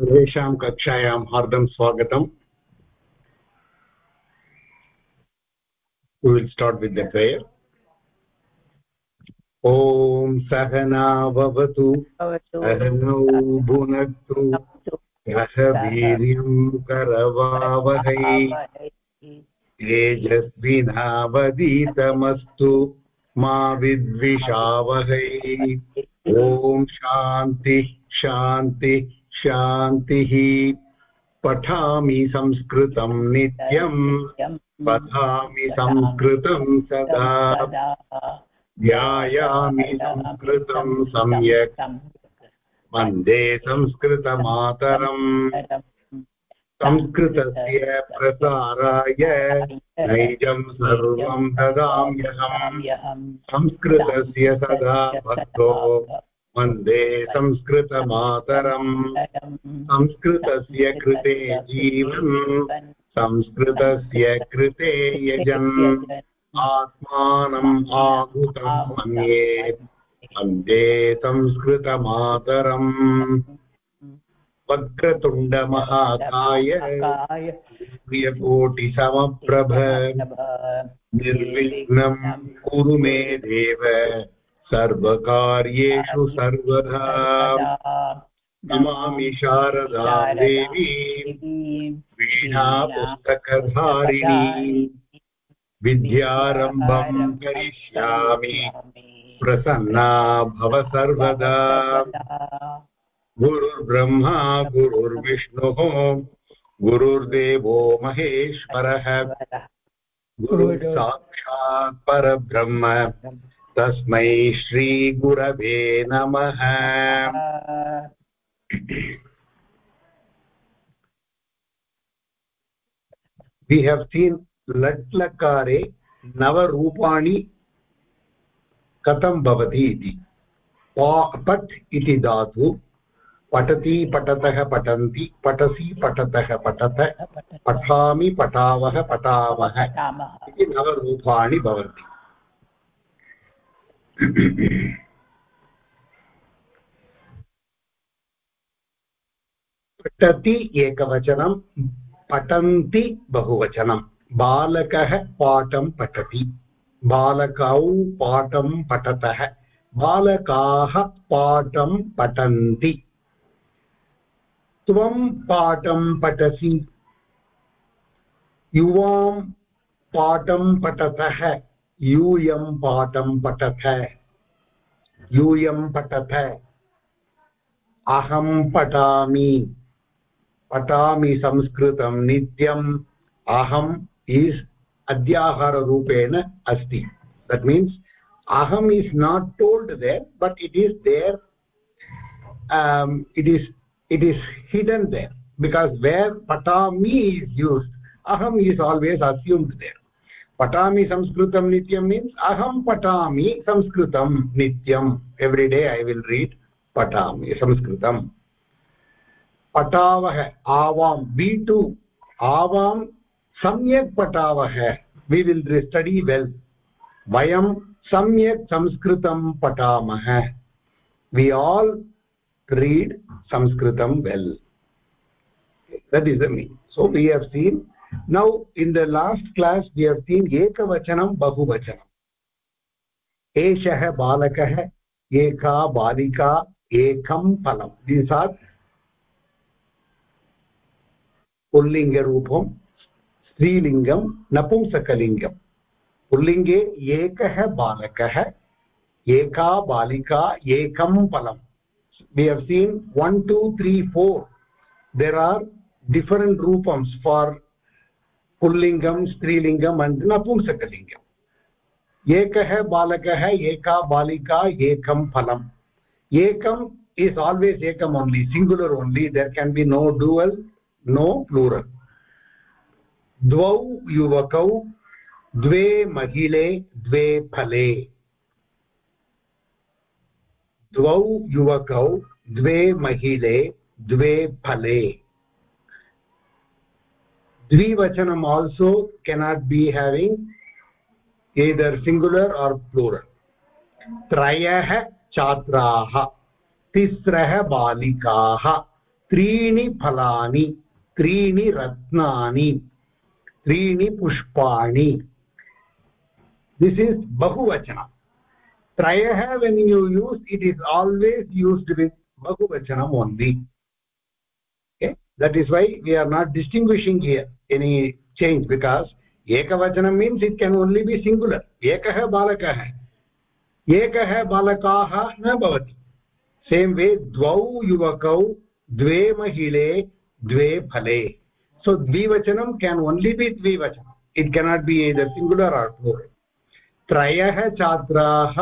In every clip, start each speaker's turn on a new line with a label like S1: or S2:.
S1: सर्वेषां कक्षायां हार्दं स्वागतम्। We will start with the prayer. ॐ सहना भवतु सहनौ भुनक्तु सह वीर्यं करवावहै। तेजस्विनावदीतमस्तु मा विद्विषावहै। ॐ शान्तिः शान्तिः। शान्तिः। पठामि संस्कृतं नित्यम् पठामि संस्कृतं सदा। ध्यायामि संस्कृतं सम्यक्। वंदे संस्कृतमातरम्। संस्कृतस्य प्रसाराय नैजं सर्वं ददाम्यहम्। संस्कृतस्य सदा भक्तो। वंदे संस्कृतमातरम्। संस्कृतस्य कृते जीवन् संस्कृतस्य कृते यजन्। आत्मानम् आहुतं मन्ये वंदे संस्कृतमातरम्। वक्रतुण्डमहाकाय प्रियकोटिसमप्रभ। निर्विघ्नं कुरु मे देव। सर्वकार्येषु सर्वदा नमामि शारदा देवी वीणापुस्तकधारिणी विद्यारम्भं करिष्यामि प्रसन्ना भव सर्वदा। गुरुर्ब्रह्मा गुरुर्विष्णुः गुरुर्देवो महेश्वरः। गुरुसाक्षात् परब्रह्म। तस्मै श्रीगुरवे नमः। We have seen लट्लकारे नवरूपाणि कथं भवति इति। पट् इति धातु। पठति पठतः पठन्ति पठसि पठतः पठत पठामि पठावः। पठामः। इति नवरूपाणि भवन्ति। पठति एकवचनं, पठन्ति बहुवचनं। बालकः पाठं पठति। बालकौ पाठं पठतः। बालकाः पाठं पठन्ति। त्वं पाठं पठसि। युवां पाठं पठतः। यूयं पाठं पठथ। यूयं पठथ। अहं पटा पठामि संस्कृतं नित्यम्। अहम् इस् अध्याहाररूपेण अस्ति। दट् मीन्स् अहम् is not told there but it is it is is it is hidden there because where पठामि इस् यूस्ड् अहम् इस् आल्वेस् अस्यूम्ड् देर् पठामि संस्कृतं नित्यं मीन्स् अहं पठामि संस्कृतं नित्यम्। एव्रिडे ऐ विल् रीड् पठामि संस्कृतम् पठावः आवां बि टु आवां सम्यक् पठावः। वि विल् स्टडि वेल् वयं सम्यक् संस्कृतं पठामः। वि आल् रीड् संस्कृतं well that is a mean so we have seen now in the last class we have seen ekavachanam bahuvachanam balakah eka balika ekam phalam these are pullinga roopam स्त्रीलिङ्गं नपुंसकलिङ्गम् पुल्लिङ्गे एकः बालकः एका बालिका एकं फलं we have seen 1 2 3 4 there are different rupams for पुल्लिङ्गं स्त्रीलिङ्गम् अण्ड् नपुंसकलिङ्गम् एकः बालकः, एका बालिका, एकं फलम्। एकम् इस् आल्वेस् एकम् only singular only there can be no dual no plural द्वौ युवकौ द्वे महिले द्वे फले द्वौ युवकौ द्वे महिले द्वे फले द्विवचनम् also cannot be having either singular or plural त्रयः छात्राः तिस्रः बालिकाः त्रीणि फलानि त्रीणि रत्नानि त्रीणि पुष्पाणि दिस् इस् बहुवचनं त्रयः when you use it is always used with बहुवचनम् only that is why we are not distinguishing here any change because ekavachanam means it can only be singular ekah balakah ekah balakaah na bhavati same way dvau yuvakau dve mahile dve phale so dvivachanam can only be dvivachanam it cannot be either singular or plural त्रयः छात्राः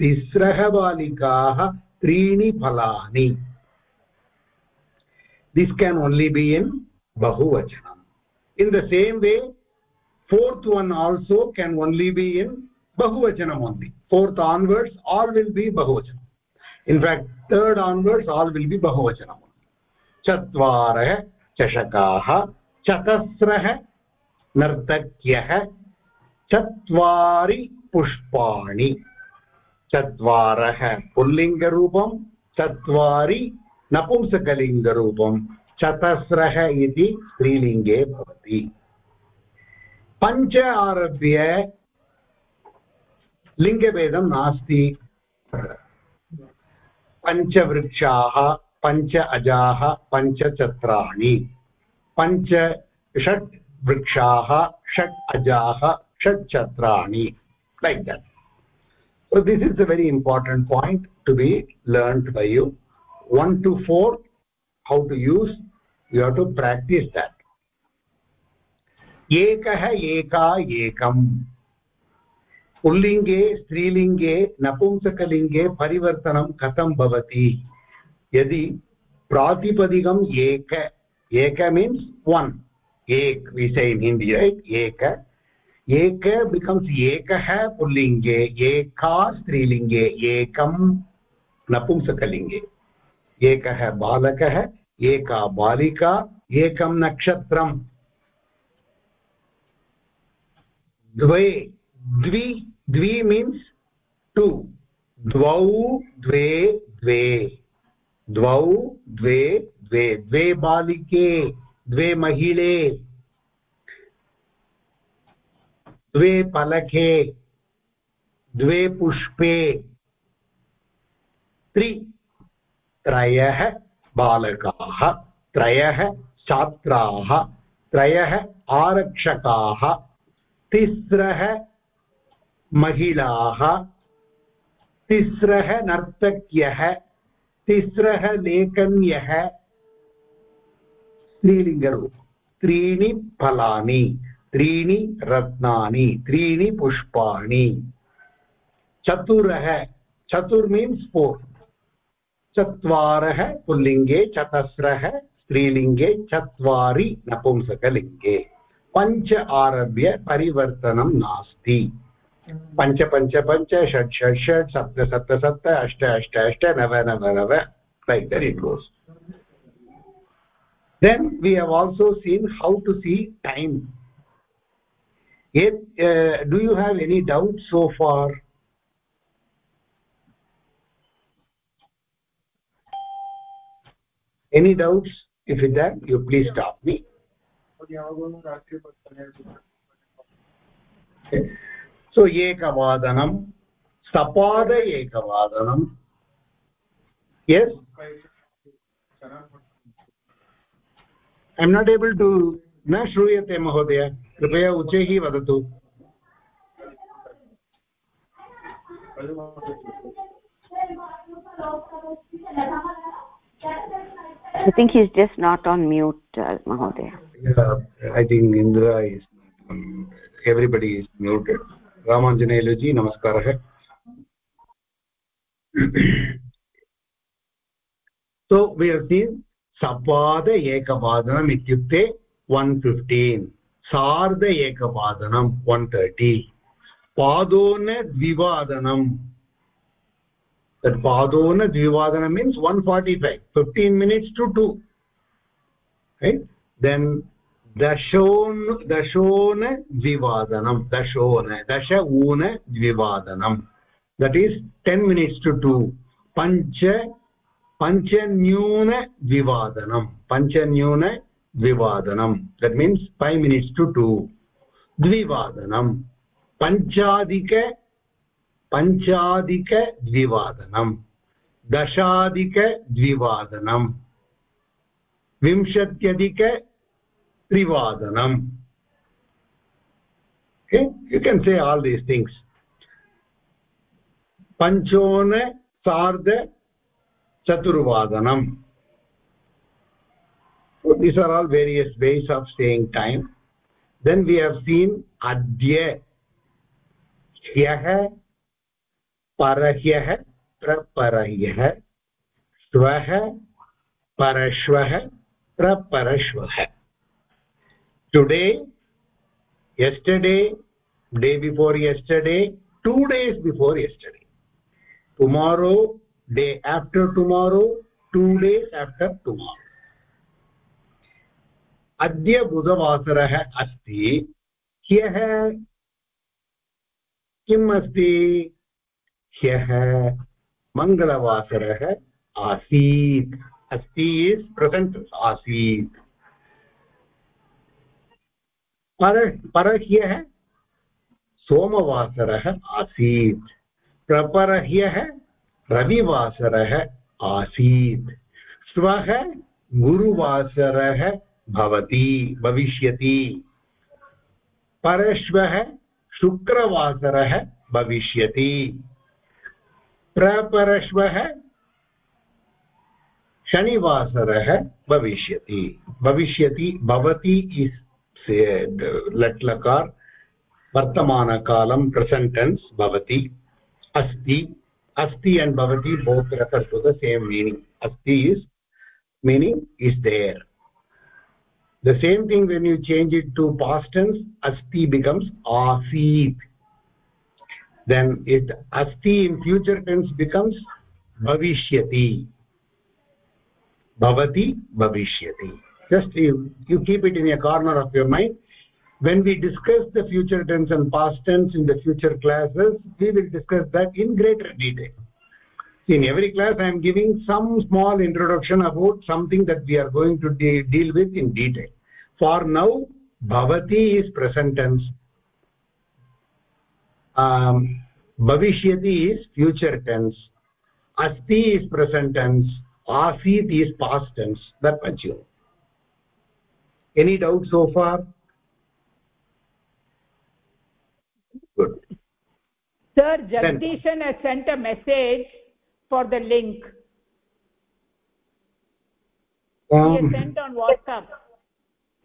S1: तिस्रः बालिकाः त्रीणि फलानि this can only be in bahuvachanam in the same way fourth one also can only be in bahuvachanam only fourth onwards all will be bahuvachanam in fact third onwards all will be bahuvachanam चत्वारः चषकाः चतस्रः नर्तक्यः चत्वारि पुष्पाणि चत्वारः पुल्लिङ्गरूपं चत्वारि नपुंसकलिङ्गरूपं चतस्रः इति स्त्रीलिङ्गे भवति। पञ्च आरभ्य लिङ्गभेदं नास्ति। पञ्चवृक्षाः, पञ्च अजाः पञ्चचत्राणि पञ्च षट् वृक्षाः, षट् अजाः, षट् छत्राणि। Like that so, this is a very important point to be learned by you. 1 to 4 how to use you have to practice that. एकः एका एकम् पुल्लिङ्गे स्त्रीलिङ्गे नपुंसकलिङ्गे परिवर्तनं कथं भवति यदि प्रातिपदिकम् एक एक मीन्स् वन् एक विषय हिंदी रैट् एक एक बिकम्स् एकः पुल्लिङ्गे एका स्त्रीलिङ्गे एकं नपुंसकलिङ्गे एकः बालकः एका बालिका, एकं नक्षत्रम्। द्वे, द्वि द्वि मीन्स् टु द्वौ, द्वे द्वे। द्वौ, द्वे द्वे। द्वे बालिके, द्वे महिले। द्वे फलके द्वे पुष्पे। त्रि त्रयः। बालकाः, त्रयः छात्राः, त्रयः आरक्षकाः, तिस्रः महिलाः, तिस्रः नर्तक्यः, तिस्रः लेखन्यः त्रीणि फलानि, त्रीणि रत्नानि, त्रीणि पुष्पाणि। चतुरः, चतुर् मीन्स् फोर् चत्वारः पुल्लिङ्गे चतस्रः स्त्रीलिङ्गे चत्वारि नपुंसकलिङ्गे। पञ्च आरभ्य परिवर्तनं नास्ति। पञ्च पञ्च पञ्च षट् षट् षट् सप्त सप्त सप्त अष्ट अष्ट अष्ट नव नव नव like that it goes then we have also seen how to see time. Yet, uh, do you have any doubts if it that you please stop me okay. so ekavadanam sapada ekavadanam yes i'm not able to न श्रूयते महोदय कृपया उच्चैः वदतु
S2: I think he's just not on mute, uh, Mahodaya.
S1: Yeah, I think Indra is, um, everybody is muted. Ramanjanelaji, namaskar. so we have seen sapada ekavadanam ityukte 115 सार्ध एकवादनं one thirty पादोन द्विवादनं that padona dvivadana means 145 15 minutes to 2 right then dashon dashona dvivadanam dashona dasha una dvivadanam that is 10 minutes to 2 pancha पञ्चन्यूनद्विवादनं पञ्चन्यूनद्विवादनं that means five minutes to two द्विवादनं पञ्चाधिक पञ्चाधिकद्विवादनं दशाधिकद्विवादनं विंशत्यधिकत्रिवादनम् okay you can say all these things panchone sarda chaturvadanam so these are all various ways of saying time then we have seen adya ह्यः परह्यः प्रपरह्यः श्वः परश्वः, प्रपरश्वः। Today yesterday day before yesterday two days before yesterday tomorrow day after tomorrow two days after tomorrow अद्य बुधवासरः अस्ति। ह्यः किम् अस्ति? ह्यः मङ्गलवासरः आसीत्। अस्ति इस् प्रसेण्ट् आसीत्। पर, परह्यः सोमवासरः आसीत्। प्रपरह्यः रविवासरः आसीत्। श्वः गुरुवासरः भवति, भविष्यति। परश्वः शुक्रवासरः भविष्यति। प्रपरश्वः शनिवासरः भविष्यति। भविष्यति, भवति लट्लकार वर्तमानकालं प्रसेण्टेन्स् भवति। अस्ति अस्ति अण्ड् भवति बोत्र कर्तु द सेम् मीनिङ्ग् अस्ति is meaning is there the same thing when you change it to past tense अस्ति बिकम्स् आसीत्। Then it asti in future tense becomes bhavishyati. Bhavati bhavishyati. Just you, you keep it in a corner of your mind. When we discuss the future tense and past tense in the future classes we will discuss that in greater detail. In every class i am giving some small introduction about something that we are going to de deal with in detail. For now bhavati is present tense um, bhavishyati is future tense. Asti is present tense. Asit is past tense. That much you any doubt so far? Good.
S3: Sir jagdishan has sent a message for the link. Um, he has sent on whatsapp.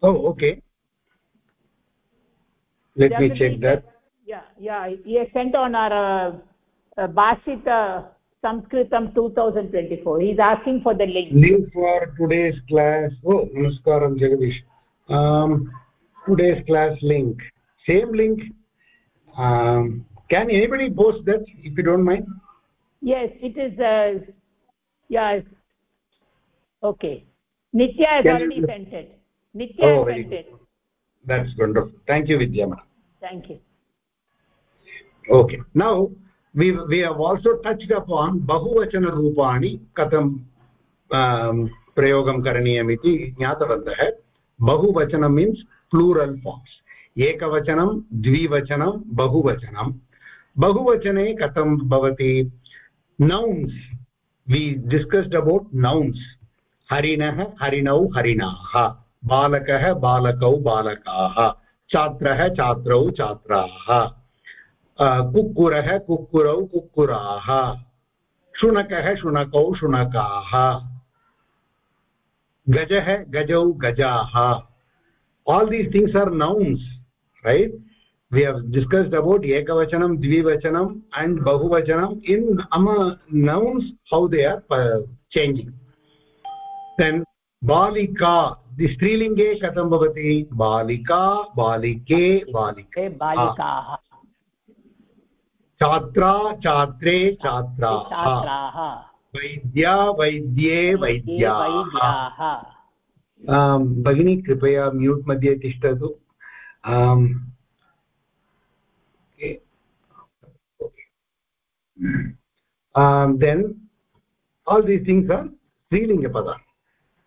S1: oh okay. Let Jagdishan, me check that
S3: yeah yeah he sent on our uh, uh, bashit uh, sanskritam 2024 he is asking for the link.
S1: Link for today's class. Oh namaskaram jagadish. Um, today's class link. Same link. Um, can anybody post that if you don't mind?
S3: Yes it is uh, yeah okay. Nitya has can already you... sent it. Nitya oh, has sent it.
S1: That's wonderful. Thank you vidya
S3: thank you
S1: okay. Now we we have also touched upon katham um, प्रयोगं करणीयमिति ज्ञातवन्तः बहुवचनं means plural farms एकवचनं द्विवचनं बहुवचनं बहुवचने कथं भवति nouns we discussed about nouns हरिणः हरिणौ हरिणाः बालकः बालकौ बालकाः छात्रः छात्रौ छात्राः कुक्कुरः कुक्कुरौ कुक्कुराः। शुनकः शुनकौ शुनकाः। गजः गजौ गजाः। All these things are nouns right we have discussed about एकवचनं द्विवचनम् and बहुवचनम् in um nouns how they are changing then बालिका स्त्रीलिङ्गे कथं भवति बालिका बालिके बालिके
S3: बालिकाः
S1: छात्रा छात्रे छात्राः। वैद्या वैद्ये वैद्याः भगिनी कृपया म्यूट् मध्ये तिष्ठतु। Then all these things are स्त्रीलिङ्गपद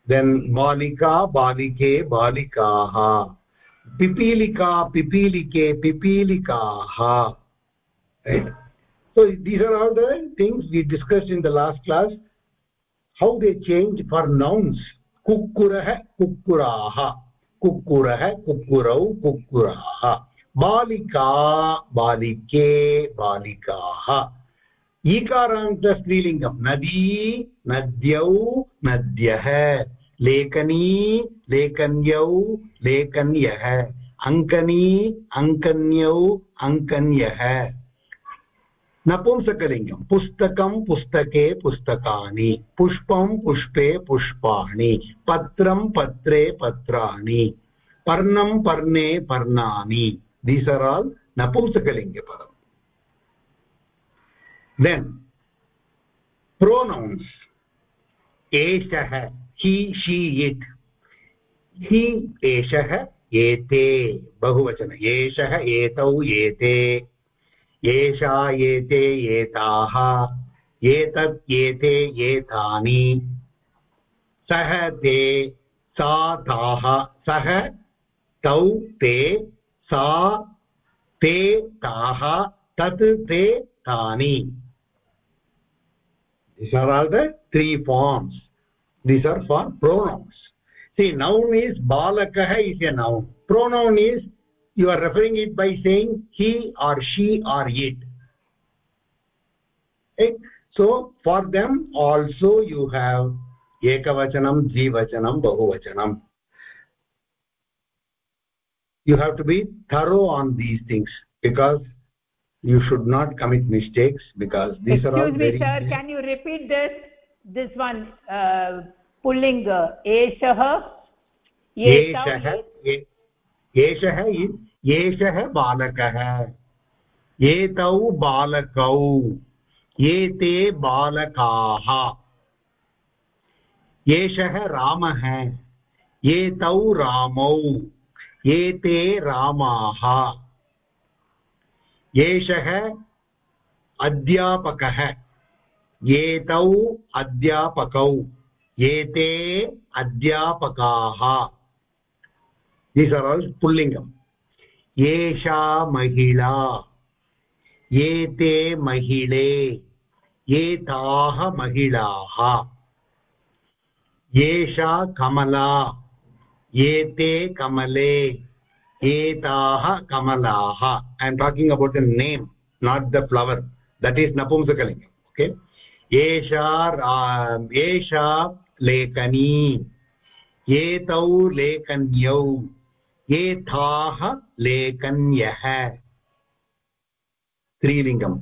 S1: then बालिका बालिके बालिकाः पिपीलिका पिपीलिके पिपीलिकाः right so these are all the things we discussed in the last class how they change for nouns kukkurah kukkuraah kukkurah kukkurau kukkuraah बालिका बालिके बालिकाः ईकारान्तस्त्रीलिङ्गं नदी नद्यौ नद्यः लेखनी लेखन्यौ लेखन्यः अङ्कनी अङ्कन्यौ अङ्कन्यः नपुंसकलिङ्गं पुस्तकं पुस्तके पुस्तकानि, पुष्पं पुष्पे पुष्पाणि, पत्रं पत्रे पत्राणि, पर्णं पर्णे पर्णानि। दीस् आर् आल् नपुंसकलिङ्गपदम् देन् प्रोनौन्स् एषः हि शी इट् हि एषः, एते। बहुवचन। एषः, एतौ, एते। एषा एते एताः एतत् एते एतानि सः ते सा ताः सः तौ ते सा ते ताः, तत् ते तानि। This are all three forms this are for pronouns see noun is बालकः is a noun pronoun is you are referring it by saying he or she or it. So for them also you have ekavachanam dvivachanam bahuvachanam. You have to be thorough on these things because you should not commit mistakes because these
S3: Excuse
S1: are all
S3: me,
S1: very
S3: sir can you repeat this this one uh, pulling uh,
S1: eshah? Eshah eshah is एषः बालकः। एतौ बालकौ, एते बालकाः। एषः रामः, एतौ रामौ, एते रामाः। एषः अध्यापकः, एतौ अध्यापकौ, एते अध्यापकाः। दीस् आर् आल् पुल्लिङ्गम्। एषा महिला। एते महिले एताः महिलाः। एषा कमला एते कमले एताः कमलाः। I am talking about the name not the flower that is नपुंसकलिङ्गम् okay एषा एषा लेखनी एतौ लेखन्यौ। एताः लेखन्यः। स्त्रीलिङ्गम्।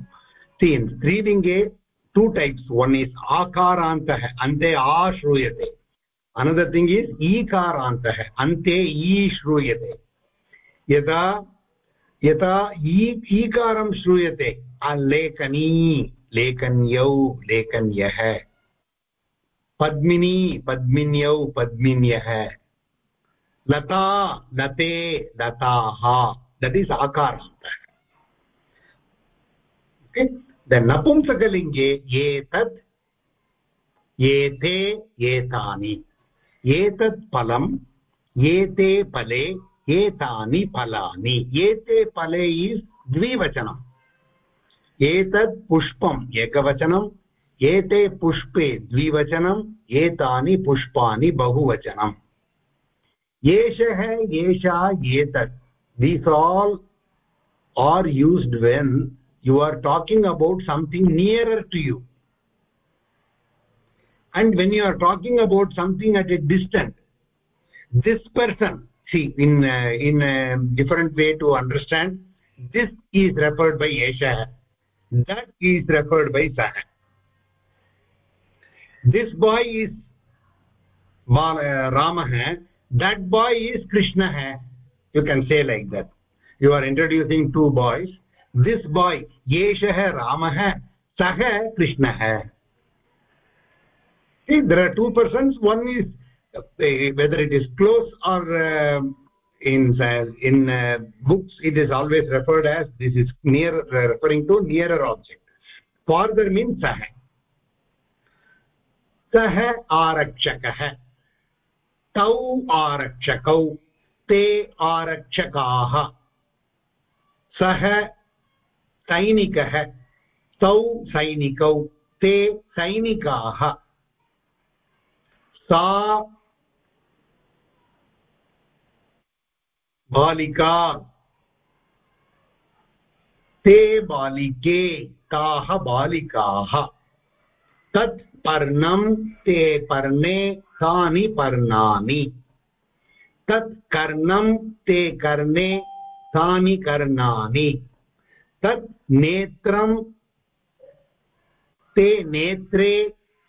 S1: सी स्त्रीलिङ्गे टु टैप्स् वन् इस् आकारान्तः, अन्ते आ श्रूयते अनदर् थिङ्ग् इस् ईकारान्तः, अन्ते ई श्रूयते यदा यथा ई, ईकारं श्रूयते लेखनी, लेखन्यौ, लेखन्यः। पद्मिनी, पद्मिन्यौ, पद्मिन्यः। लता लते लताः दट् इस् आकारान्तः द नपुंसकलिङ्गे एतत् एते एतानि एतत् फलम् एते फले एतानि फलानि एते फले इस् द्विवचनम् एतत् पुष्पम् एकवचनम् एते पुष्पे द्विवचनम् एतानि पुष्पाणि बहुवचनम् yeshah yesha yetat. These all are used when you are talking about something nearer to you. And when you are talking about something at a distance this person see in uh, in a different way to understand this is referred by yesha that is referred by sah this boy is uh, ramah that boy is krishna you can say like that you are introducing two boys this boy yeshah ramah sah krishnah see there are two persons one is uh, whether it is close or uh, in uh, in uh, books it is always referred as this is near referring to nearer object farther means sah सः आरक्षकः तौ आरक्षकौ, ते आरक्षकाः। सः सैनिकः, तौ सैनिकौ, ते सैनिकाः। सा बालिका, ते बालिके, ताः बालिकाः। तत् पर्णं, ते पर्णे तानि पर्णानि तत् कर्णं ते कर्णे तानि कर्णानि तत् नेत्रं ते नेत्रे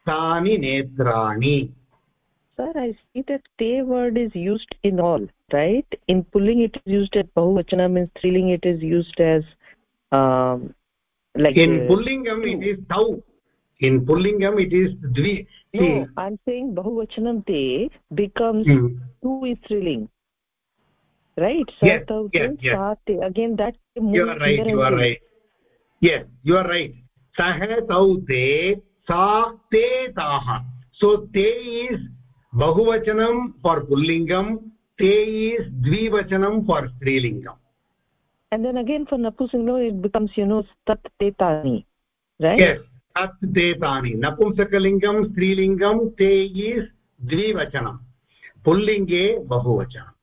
S1: तानि नेत्राणि
S4: sir i see that te word is used in all right in pulling it is used as bahuvachanam in striling it is used as um like
S1: in
S4: uh,
S1: pullingam it is tau in pullingam it is dvi
S4: no i'm saying bahuvachanam te becomes
S1: hmm.
S4: two is striling right
S1: Yes,
S4: Sartau
S1: yes,
S4: te,
S1: yes.
S4: sate. again that
S1: you are right you are right yes you are right sah tau te sa te taah so te is bahuvachanam for pullingam te is dvivachanam for strilingam
S4: and then again for napusingam it becomes you know tat te tani right
S1: yes tat te tani napumsakalingam strilingam te is dvivachanam pullinge bahuvachanam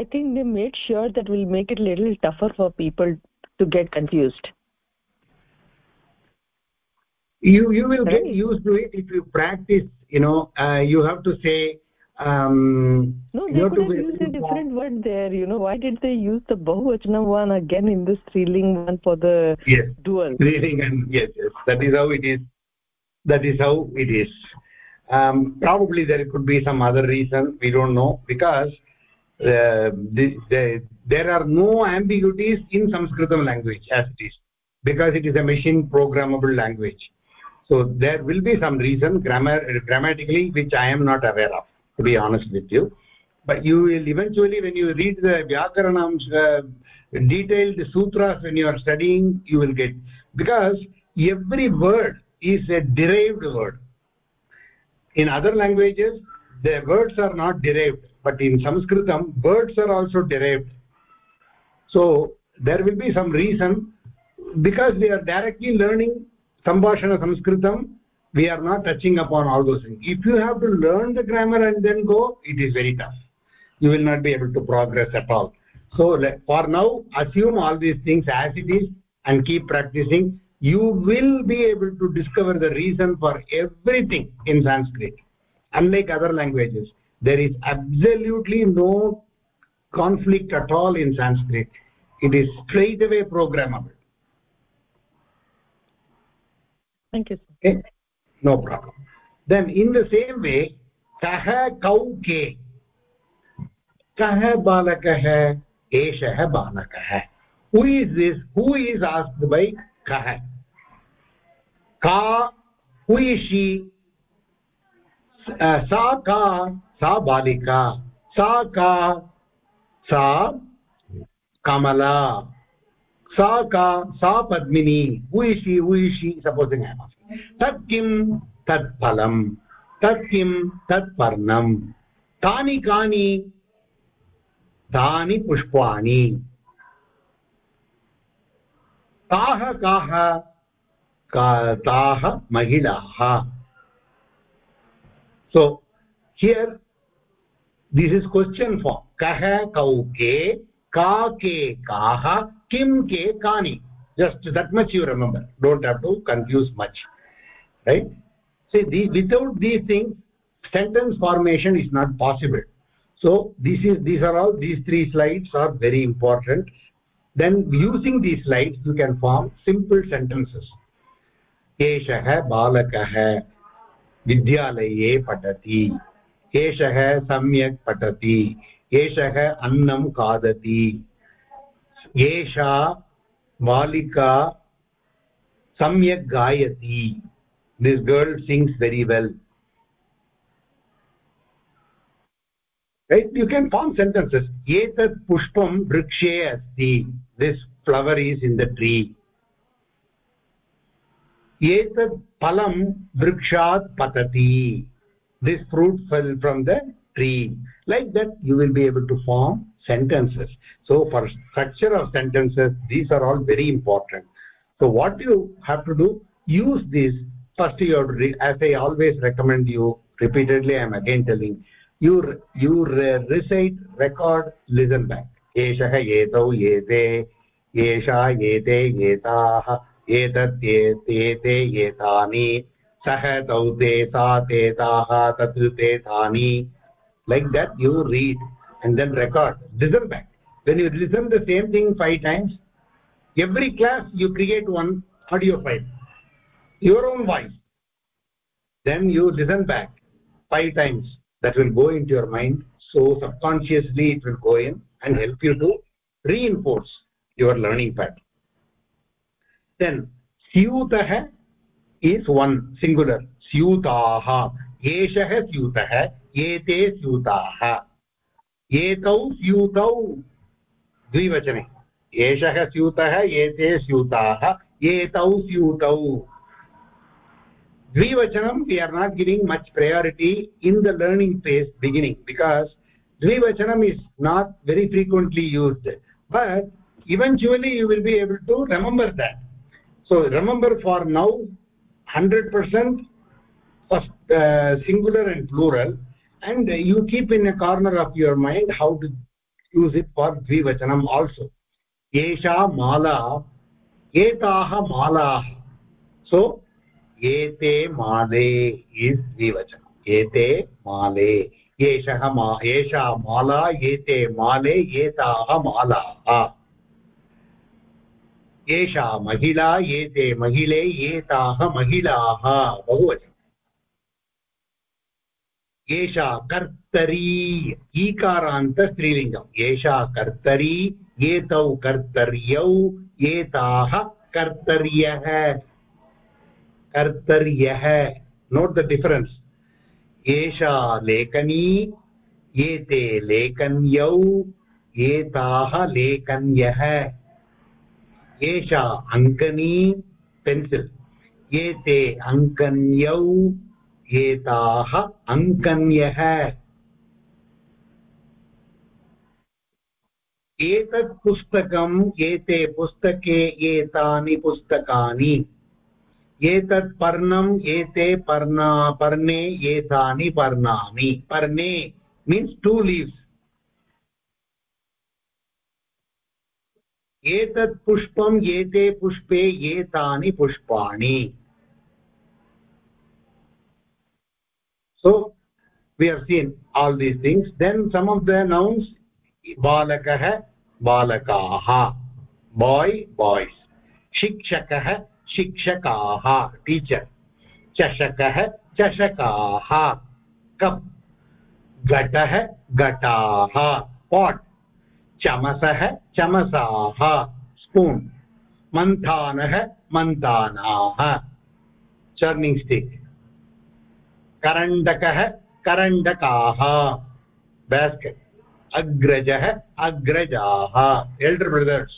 S4: i think they made sure that will make it a little tougher for people to get confused.
S1: You you will get used to it if you practice you know uh, you have to say um
S4: no they could have used a different word there you know. Why did they use the bahuvachanam one again in the striling one for the
S1: yes.
S4: dual?
S1: Reading and yes yes. That is how it is. That is how it is. Um, probably there could be some other reason. We don't know because uh, the, the, there are no ambiguities in sanskritam language as it is because it is a machine programmable language. So there will be some reason grammar grammatically which i am not aware of to be honest with you. But you will eventually when you read the vyakaranams uh, detailed sutras when you are studying you will get because every word is a derived word. In other languages the words are not derived but in sanskritam words are also derived. So there will be some reason because they are directly learning sambhashana sanskritam we are not touching upon all those things. If you have to learn the grammar and then go it is very tough. You will not be able to progress at all. So let- for now assume all these things as it is and keep practicing. You will be able to discover the reason for everything in sanskrit. Unlike other languages there is absolutely no conflict at all in sanskrit. It is straight away programmable.
S4: Thank you sir.
S1: okay no problem then in the same way kah kau ke kah balakah who is this who is asked by kah ka who is she uh, sa ka sa balika sa ka sa kamala सा का सा Padmini who is she who is she supposing तत् किं तत् फलं तत् किं तत् पर्णं तानि कानि? तानि पुष्पाणि। ताः काः? So here this is question for कः, कौ, के, का, के, काः, किं, के, कानि। Just that much you remember don't have to confuse much right see these, without these things sentence formation is not possible so this is these are all these three slides are very important then using these slides you can form simple sentences एषः बालकः विद्यालये पठति एषः सम्यक् पठति एषः अन्नं खादति एषा बालिका सम्यक् गायति this girl sings very well. Right? You can form sentences. Etat pushpam vrikshe asti. This flower is in the tree. Etat phalam vrikshat patati. This fruit fell from the tree. Like that you will be able to form sentences. So for structure of sentences these are all very important. So what you have to do use this first you have to as i always recommend you repeatedly i am again telling you you recite record listen back एषः एतौ एते एषा एते एताः एतत् एते एतानि सः तौ ते सा ते ताः तत् ते तानि like that you read and then record listen back when you listen the same thing five times every class you create one audio file your own voice then you listen back five times that will go into your mind so subconsciously it will go in and help you to reinforce your learning pattern then syutah is one singular syutaah एषः स्यूतः एते स्यूताः एतौ स्यूतौ द्विवचने एषः स्यूतः एते स्यूताः एतौ स्यूतौ dvivachanam we are not giving much priority in the learning phase beginning because dvivachanam is not very frequently used. But eventually you will be able to remember that. So remember for now 100% first uh, singular and plural and you keep in a corner of your mind how to use it for dvivachanam also. Esha mala etaah malaah so एते माले is द्विवचनम् एते माले, एषः मा, एषा माला, एते माले, एताः मालाः। एषा महिला, एते महिले, एताः महिलाः। बहुवचनम् एषा कर्तरी, ईकारान्त स्त्रीलिङ्गम्। एषा कर्तरी, एतौ कर्तर्यौ, एताः कर्तर्यः। कर्तर्यः नोट् द डिफरेन्स् एषा लेखनी, एते लेखन्यौ, एताः लेखन्यः। एषा अङ्कनी पेन्सिल् एते अङ्कन्यौ, एताः अङ्कन्यः। एतत् पुस्तकम्, एते पुस्तके, एतानि पुस्तकानि। एतत् पर्णम् एते पर्णा, पर्णे एतानि पर्णानि। पर्णे मीन्स् टु लीव्स् एतत् पुष्पम्, एते पुष्पे, एतानि पुष्पाणि। So we are seen all these things then some of the nouns बालकः, बालकाः। बाय् बाय्स् शिक्षकः शिक्षकाः टीचर् चषकः चषकाः। कप्। घटः घटाः। पाट्। चमसः चमसाः। स्पून् मन्थानः मन्थानाः। चर्निङ्ग् स्टिक् करण्डकः करण्डकाः। बेस्केट् अग्रजः अग्रजाः। एल्डर् ब्रदर्स्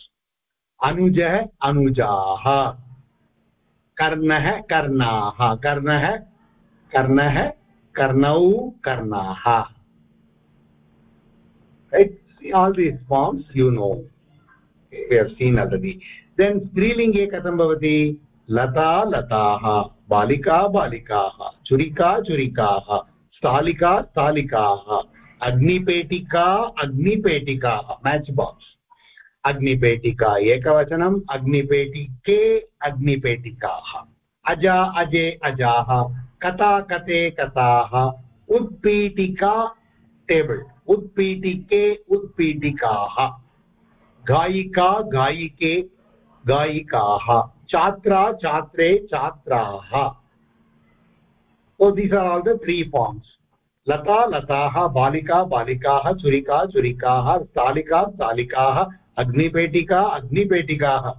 S1: अनुजः अनुजाः। कर्णः कर्णाः, कर्णः कर्णः, कर्णौ, कर्णाः। All these forms you know seen already then स्त्रीलिङ्गे कथं भवति लता लताः बालिका बालिकाः छुरिका छुरिकाः स्थालिका स्थालिकाः अग्निपेटिका अग्निपेटिकाः मेच् बाक्स् अग्निपेटिका, एकवचनम् अग्निपेटिके अग्निपेटिका। अजा, अजे, अजा कथा कते कथाः उत्पीटिका टेबल् उत्पीटिके उत्पीटिकाः गायिका, गायिके, गायिकाः। छात्रा, छात्रे, छात्राः। These are all the three forms लता, लताः, बालिका बालिका, चुरीका चुरीका, स्थालिका, स्थालिकाः अग्निपेटिका, अग्निपेटिकाः।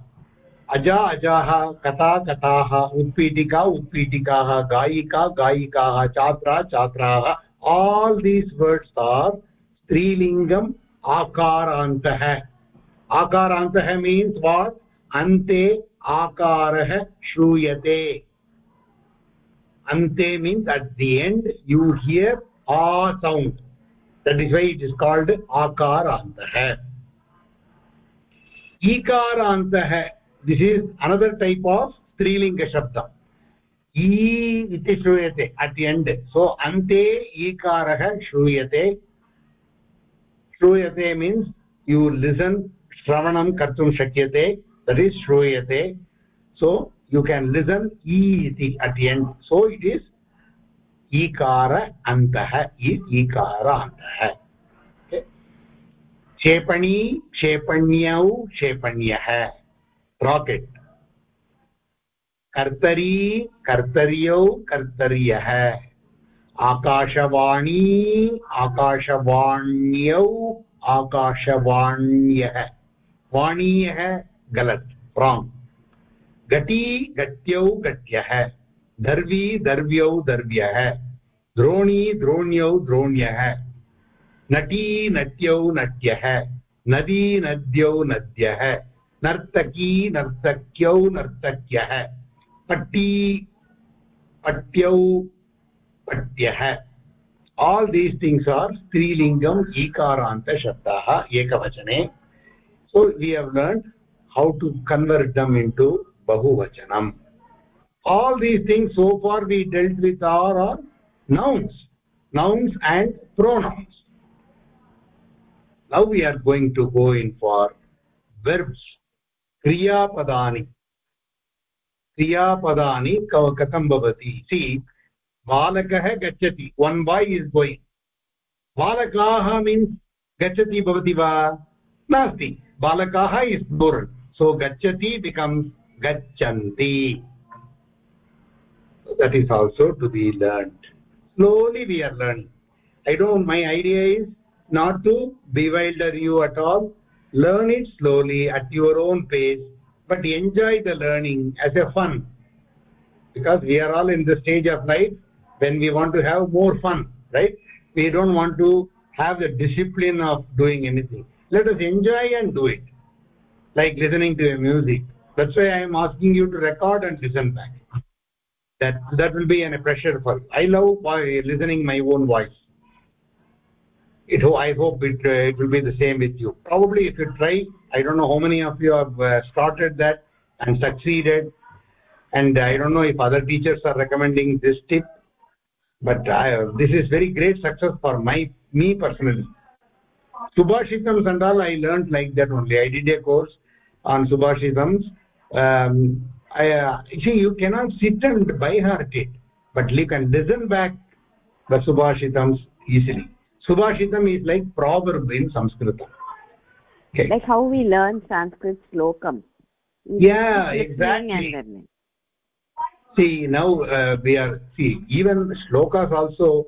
S1: अजा, अजाः, कथा, कथाः, उत्पीटिका, उत्पीटिकाः, गायिका, गायिकाः, छात्रा, छात्राः। आल् दीस् वर्ड्स् आर् स्त्रीलिङ्गम् आकारान्तः। आकारान्तः मीन्स् वाट् अन्ते आकारः श्रूयते। अन्ते means at the end you hear uh sound that is why it is called आकारान्तः। This is another type of strilinga shabda ई इति श्रूयते अट् एण्ड् सो अन्ते ईकारः श्रूयते. श्रूयते मीन्स् यु लिसन् श्रवणं कर्तुं शक्यते दट् इस् श्रूयते. सो यु केन् लिसन् ई इति at end so it is ईकार अन्तः ईकार अन्तः क्षेपणी, क्षेपण्यौ, क्षेपण्यः। राकेट् कर्तरी, कर्तर्यौ, कर्तर्यः। आकाशवाणी, आकाशवाण्यौ, आकाशवाण्यः। वाणीयः, गलत् राङ्ग् घटी घट्यौ घट्यः दर्वी दर्व्यौ दर्व्यः द्रोणी, द्रोण्यौ, द्रोण्यः। नटी नट्यौ नट्यः नदी नद्यौ नद्यः नर्तकी नर्तक्यौ नर्तक्यः, पट्टी पट्यौ पट्यः। आल् दीस् थिङ्ग्स् आर् स्त्रीलिङ्गम् ईकारान्तशब्दाः एकवचने। So we have learn how to convert them into बहुवचनम्। All these things so far we dealt with are are nouns nouns and pronouns now we are going to go in for verbs kriya padani क्रियापदानि कथं भवति see बालकः गच्छति one boy is going बालकाः means गच्छति भवति वा नास्ति बालकाः इस् प्लूरल् सो गच्छति बिकम्स् गच्छन्ति that is also to be learned slowly we are learning i don't my idea is not to bewilder you at all learn it slowly at your own pace but enjoy the learning as a fun. Because we are all in the stage of life when we want to have more fun right? We don't want to have the discipline of doing anything. Let us enjoy and do it. Like listening to a music. That's why i am asking you to record and listen back. That that will be an, a pressure for you. I love uh, listening my own voice it i hope it, uh, it will be the same with you. Probably if you try i don't know how many of you have uh, started that and succeeded. And i don't know if other teachers are recommending this tip but I, this is very great success for my me personally. Subhashitams and all i learned like that only. I did a course on subhashitams um, I, uh, see you cannot sit and by heart it but you can listen back the subhashitams easily subhashitam is like proverb in sanskrit
S2: okay. like how we learn sanskrit slokam.
S1: Yeah exactly. see now uh, we are see even shlokas also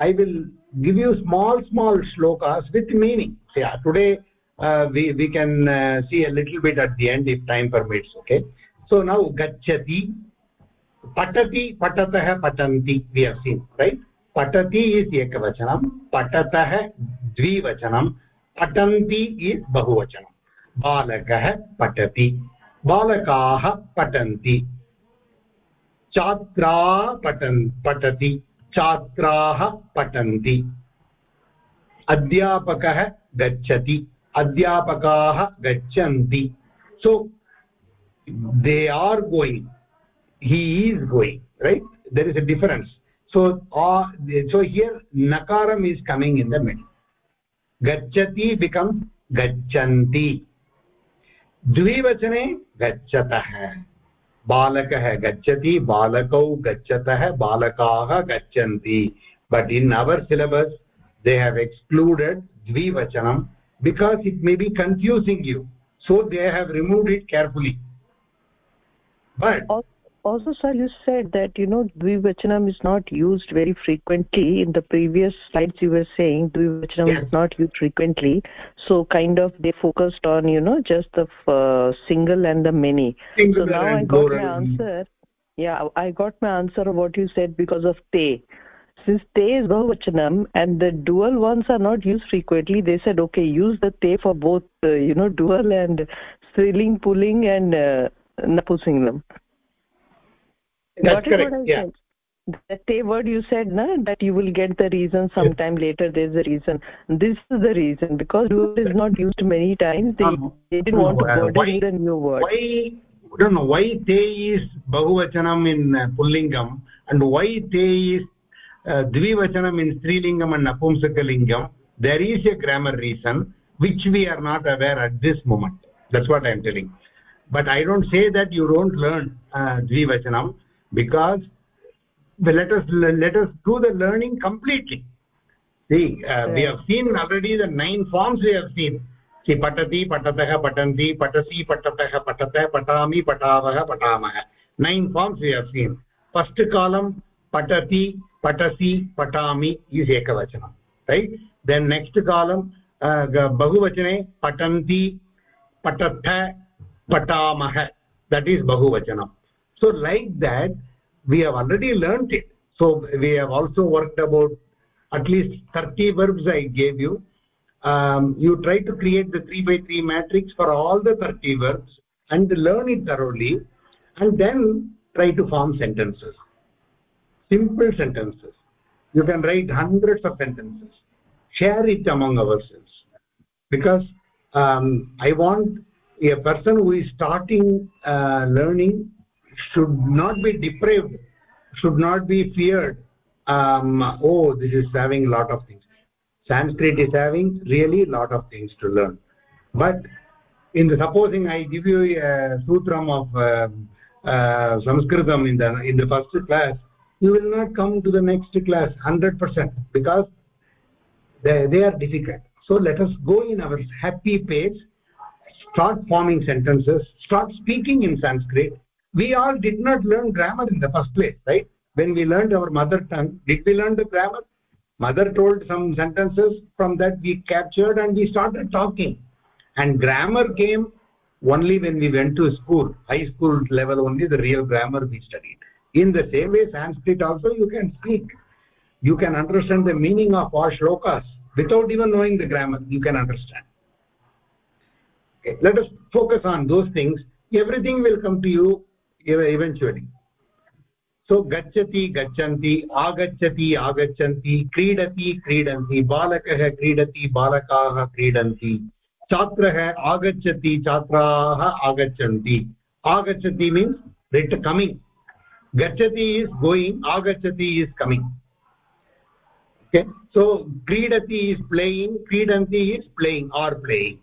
S1: i will give you small small shlokas with meaning. See yeah, today uh, we we can uh, see a little bit at the end if time permits okay? So now gachati patati patatah patanti we have seen right पठति इति एकवचनं, पठतः द्विवचनं, पठन्ति इति बहुवचनं। बालकः पठति, बालकाः पठन्ति। छात्रा पट पठति, छात्राः पठन्ति। अध्यापकः गच्छति, अध्यापकाः गच्छन्ति। So they are going he is going right there is a difference so uh, so here nakaram is coming in the middle. Gachati becomes gachanti द्विवचने गच्छतः बालकः गच्छति बालकौ गच्छतः बालकाः गच्छन्ति but in our syllabus they have excluded द्विवचनं because it may be confusing you so they have remove it carefully but
S4: also sir you said that you know dvivachanam is not used very frequently. In the previous slides you were saying dvivachanam yes. is not used frequently. So kind of they focused on you know just the uh, single and the many.
S1: Single
S4: so now i got my answer. Yeah i got my answer of what you said because of te. Since te is bahuvachanam and the dual ones are not used frequently they said okay use the te for both uh, you know dual and striling pulling and uh, napusingam
S1: that's correct. Yeah.
S4: the te word you said na that you will get the reason sometime yes. later there's a reason. This is the reason because word is not used many times they, um, they didn't want to burden uh, the new word
S1: why don't know why te is bahuvachanam in uh, pullingam and why te is uh, dvivachanam in strilingam and napumsakalingam there is a grammar reason which we are not aware at this moment. That's what i am telling. But i don't say that you don't learn uh, dvivachanam because let us let us do the learning completely. See uh, we have seen already the nine forms we have seen. See patati patatah patanti patasi patatah patatah patami patavah patamah. Nine forms we have seen. First column patati patasi patami is ekavachanam right? Then next column uh, bahuvachane patanti patatha patamah. That is bahuvachanam so like that we have already learnt it. So we have also worked about at least 30 verbs i gave you. Um, you try to create the 3 by 3 matrix for all the 30 verbs and learn it thoroughly and then try to form sentences. Simple sentences. You can write hundreds of sentences. Share it among ourselves. Because um, i want a person who is starting uh, learning should not be depraved should not be feared. Um, oh this is having a lot of things. Sanskrit is having really a lot of things to learn. But in the supposing i give you a sutram of uh, uh, sanskritam in the in the first class you will not come to the next class 100% because they, they are difficult. So let us go in our happy pace start forming sentences start speaking in sanskrit we all did not learn grammar in the first place right? When we learned our mother tongue did we learn the grammar? Mother told some sentences from that we captured and we started talking. And grammar came only when we went to school. High school level only the real grammar we studied. In the same way sanskrit also you can speak. You can understand the meaning of our shlokas without even knowing the grammar. You can understand. Okay let us focus on those things. Everything will come to you एव सो गच्छति, गच्छन्ति, आगच्छति, आगच्छन्ति, क्रीडति, क्रीडन्ति, बालकः क्रीडति, बालकाः क्रीडन्ति। छात्रः आगच्छति, छात्राः आगच्छन्ति। आगच्छति मीन्स् रिट् कमिङ्ग् गच्छति इस् गोयिङ्ग् आगच्छति इस् कमिङ्ग् सो क्रीडति इस् प्लेयिङ्ग् क्रीडन्ति is playing are playing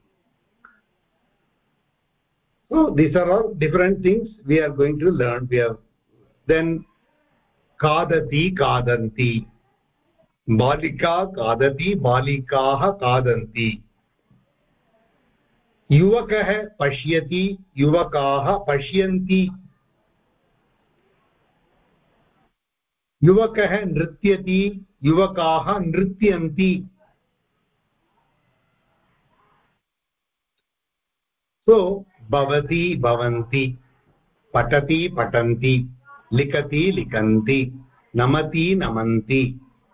S1: so these are all different things we are going to learn we have then खादति खादन्ति बालिका खादति बालिकाः खादन्ति युवकः पश्यति युवकाः पश्यन्ति युवकः नृत्यति युवकाः नृत्यन्ति सो भवति भवन्ति पठति पठन्ति लिखति लिखन्ति नमति नमन्ति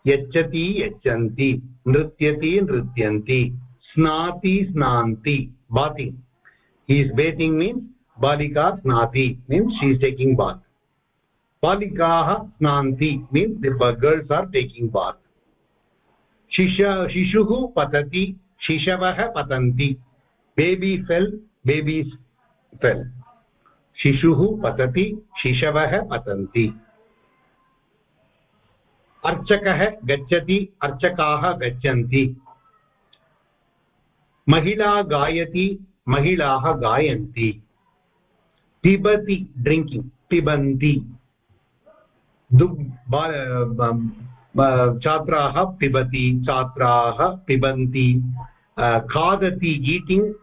S1: यच्छति यच्छन्ति नृत्यति नृत्यन्ति स्नाति स्नान्ति bathing he is bathing means balika snati means she is taking bath balikaah snanti means the girls are taking bath shisha shishuhu patati shishavah patanti baby fell babies fell शिशुः पतति, शिशवः पतन्ति। अर्चकः गच्छति, अर्चकाः गच्छन्ति। महिला गायति, महिलाः गायन्ति। पिबति ड्रिङ्किङ्ग् पिबन्ति। छात्राः पिबति, छात्राः पिबन्ति। खादति ईटिङ्ग्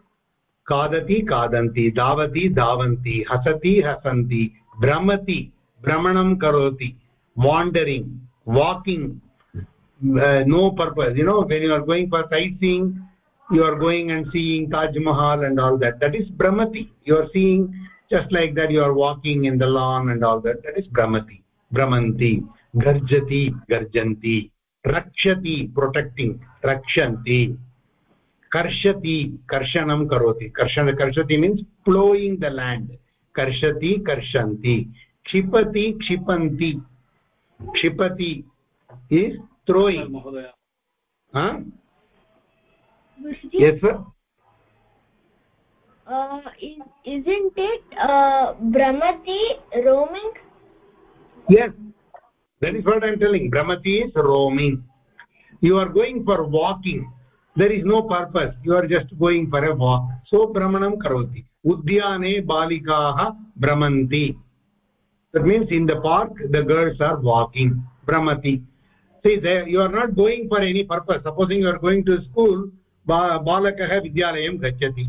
S1: खादति खादन्ति धावति धावन्ति हसति हसन्ति भ्रमति भ्रमणं करोति wandering walking no purpose you know when you are going for sightseeing you are going and seeing Taj Mahal and all that that is भ्रमति you are seeing just like that you are walking in the long and all that that is भ्रमति भ्रमन्ति गर्जति गर्जन्ति रक्षति protecting रक्षन्ति कर्षति कर्षणं करोति कर्षण कर्षति मीन्स् प्लोयिङ्ग् द लेण्ड् कर्षति कर्षन्ति क्षिपति क्षिपन्ति kshipati is throwing huh yes sir
S5: uh, is, isn't it uh, brahmati roaming
S1: yes that is what i am telling brahmati is roaming you are going for walking there is no purpose you are just going for a walk so brahmanam karoti udyane balikaah brahmanti that means in the park the girls are walking brahmati see there you are not going for any purpose supposing you are going to school balakah vidyalayam gacchati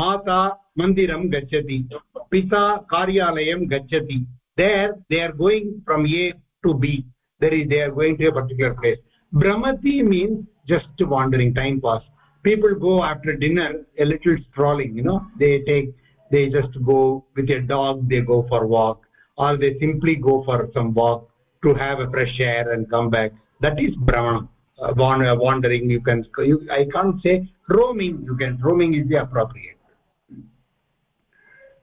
S1: mata mandiram gacchati pita karyalayam gacchati there they are going from a to b there is they are going to a particular place brahmati means just wandering time pass. People go after dinner a little strolling you know. They take they just go with a dog they go for walk or they simply go for some walk to have a fresh air and come back. That is brahman uh, wandering you can you, i can't say roaming you can roaming is the appropriate.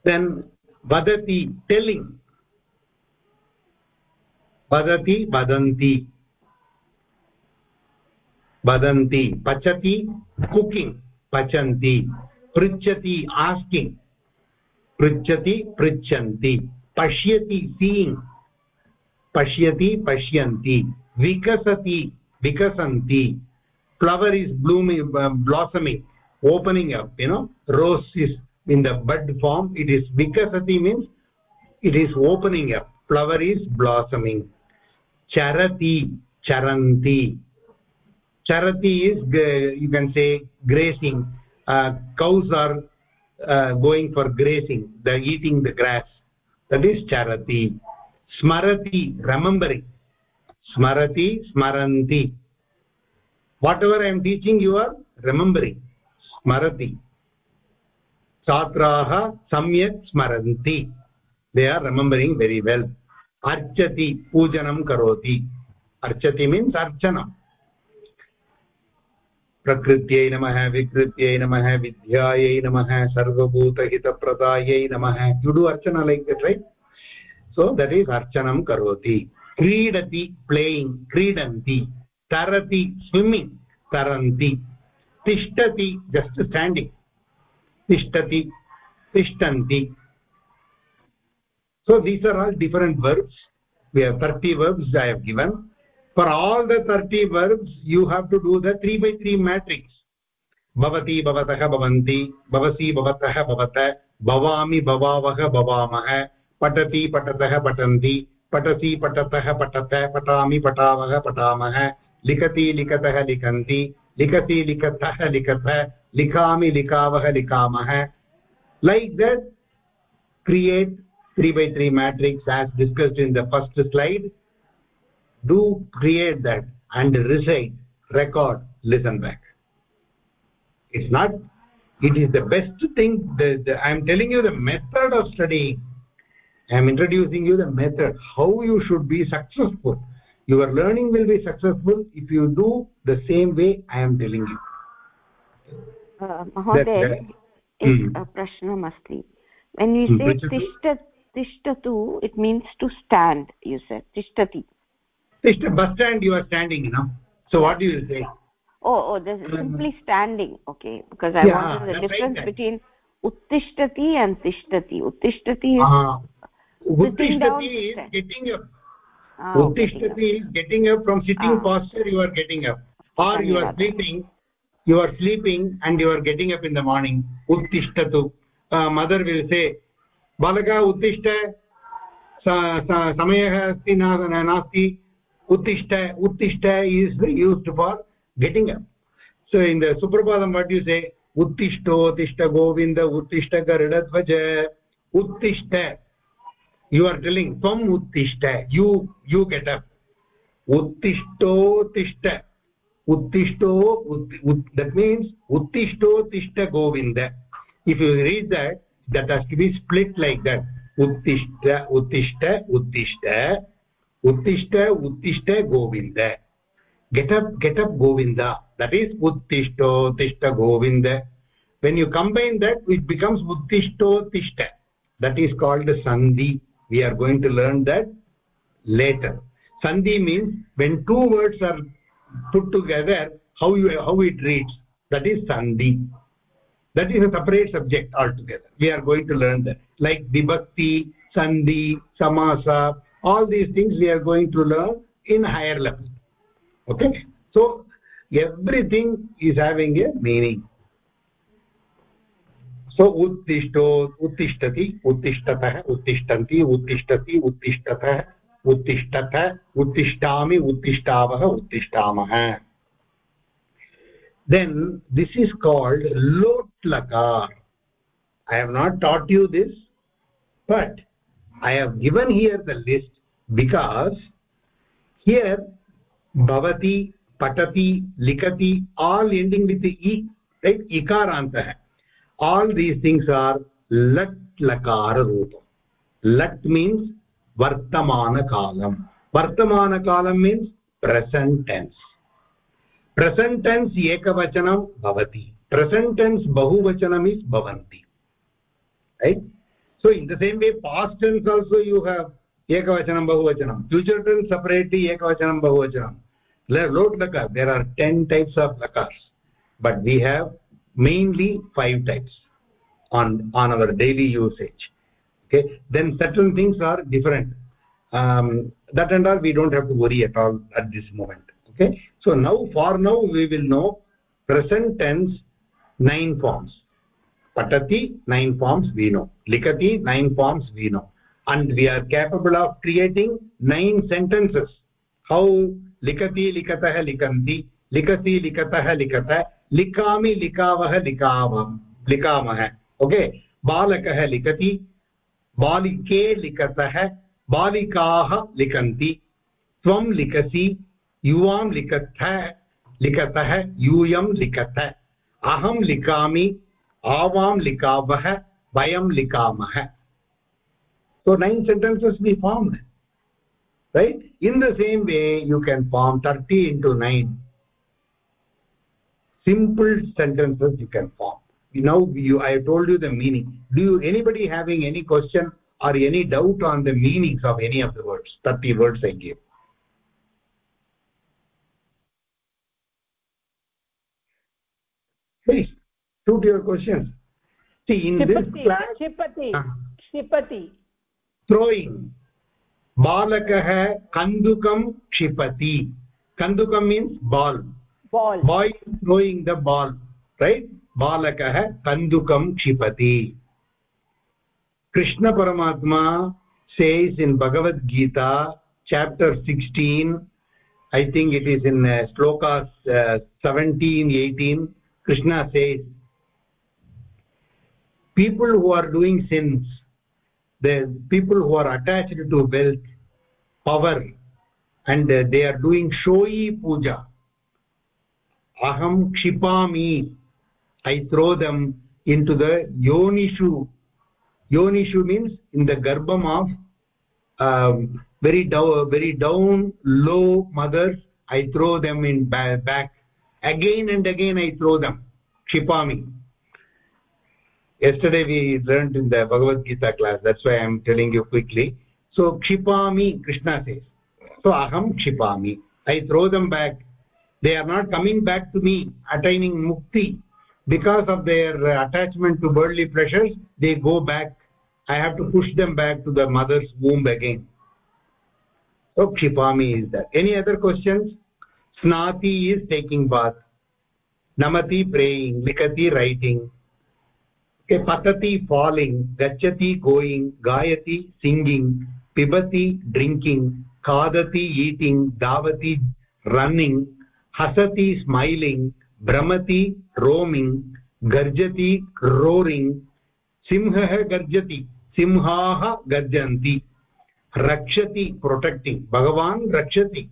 S1: Then vadati telling. Vadati vadanti वदन्ति, पचति cooking, पचन्ति पृच्छति asking, पृच्छति पृच्छन्ति, पश्यति seeing पश्यति पश्यन्ति, विकसति विकसन्ति। Flower is blooming blossoming opening up you know rose is in the bud form it is विकसति means it is opening up flower is blossoming चरति चरन्ति charati is uh, you can say grazing uh, cows are uh, going for grazing are eating the grass that is charati smarati remembering smarati smaranti whatever i am teaching you are remembering smarati छात्राः सम्यक् स्मरन्ति they are remembering very well archati pujanam karoti archati means archana प्रकृत्यै नमः, विकृत्यै नमः, विद्यायै नमः, सर्वभूतहितप्रदायै नमः. नम डु अर्चना like that right so that is अर्चनं करोति. क्रीडति प्लेयिङ्ग् क्रीडन्ति. तरति स्विम्मिङ्ग् तरन्ति. तिष्ठति जस्ट् स्टाण्डिङ्ग् तिष्ठति, तिष्ठन्ति. So these are all different verbs we have thirty verbs I have given for all the 30 verbs, you have to do the 3 by 3 matrix. भवति भवतः भवन्ति भवसि भवतः भवत भवामि भवावः भवामः पठति पठतः पठन्ति पठसि पठतः पठत पठामि पठावः पठामः लिखति लिखतः लिखन्ति लिखति लिखतः लिखत लिखामि लिखावः लिखामः like that, create 3 by 3 matrix as discussed in the first slide. do create that and recite record listen back. It's not it is the best thing the, the i am telling you the method of studying. I am introducing you the method how you should be successful. Your learning will be successful if you do the same way i am telling you.
S2: Uh, mahoday ek hmm. prashnam asti when we hmm. say tishtatu it means to stand you said. Tishtati
S1: tishta bus stand you are standing you know so what do you say
S2: oh oh this is simply standing okay because i yeah, wanted the difference right between uttishtati and tishtati uttishtati is uh,
S1: uttishtati is getting up ah, uttishtati is getting up from sitting ah. posture you are getting up or you are sleeping you are sleeping and you are getting up in the morning uttishtatu uh, mother will say balaka uttishta समयः अस्ति नास्ति uttishta uttishta is used for getting up. So in the suprabhadam what you say? Uttishto tishta govinda uttishta garudatvaja uttishta. You are telling tvam uttishta you you get up. Uttishto tishta uttishto ut, ut, that means uttishto tishta govinda. If you read that that has to be split like that. Uttishta uttishta uttishta uttishta uttishta govinda get up get up govinda that is uttishto tishta govinda when you combine that it becomes uttishto tishta that is called sandhi. We are going to learn that later. Sandhi means when two words are put together how you how it reads. That is sandhi. That is a separate subject altogether. We are going to learn that. Like vibhakti sandhi samasa all these things we are going to learn in higher level okay so everything is having a meaning so उत्तिष्ठो उत्तिष्ठति उत्तिष्ठतः उत्तिष्ठन्ति उत्तिष्ठति उत्तिष्ठतः उत्तिष्ठत उत्तिष्ठामि उत्तिष्ठावः उत्तिष्ठामः then this is called lot lakar i have not taught you this but i have given here the list because here bhavati patati likati all ending with the e right ikarantah all these things are lat lakara roopam lat means vartamana kalam vartamana kalam means present tense present tense ekavachanam bhavati present tense bahuvachanam is bhavanti right so in the same way past tense also you have एकवचनं, बहुवचनं. Future ten separately एकवचनं, बहुवचनं. लोट् लकार् there are ten types of लकार्स् but we have mainly five types on on our daily usage okay then certain things are different that and are we don't have to worry at all at this moment okay so now for now we will know present tense nine forms पठति nine forms we know लिखति nine forms we know and we are capable of creating nine sentences how likati likatah likanti likasi likatah likata likami likavah likavam likamah okay balakah likati balike likatah बालिकाः लिखन्ति त्वं लिखसि युवां लिखथ लिखतः यूयं लिखत अहं लिखामि आवां लिखावः वयं लिखामः so nine sentences we formed. Right? In the same way you can form 30 into 9 simple sentences you can form. Now you i told you the meaning. Do you anybody having any question or any doubt on the meanings of any of the words? 30 words i gave. Please shoot your questions. See in
S3: chipati,
S1: this class
S3: chipati
S1: uh,
S3: chipati
S1: throwing बालकः कन्दुकं क्षिपति कन्दुकं means ball
S3: ball
S1: boy is throwing the ball right balakah kandukam kshipati krishna paramatma says in bhagavad gita chapter 16 i think it is in uh, slokas uh, 17 18 krishna says people who are doing sins the people who are attached to wealth power and uh, they are doing shoyi puja. Aham kshipami. I throw them into the yonishu. Yonishu means in the garbham of um, very down very down low mothers i throw them in back. Again and again i throw them. Kshipami yesterday we learned in the bhagavad gita class that's why i am telling you quickly. So kshipami krishna says. So aham kshipami. I throw them back. They are not coming back to me attaining mukti. Because of their attachment to worldly pleasures they go back. I have to push them back to the mother's womb again. So kshipami is that. Any other questions? Snati is taking bath. Namati praying likati writing के पतति falling गच्छति going गायति singing पिबती drinking खादती eating धावति running हसती smiling भ्रमती roaming गर्जति रोरिंग सिंह गर्जति, सिंहाः गर्जन्ति, रक्षति प्रोटेक्टिंग भगवान रक्षति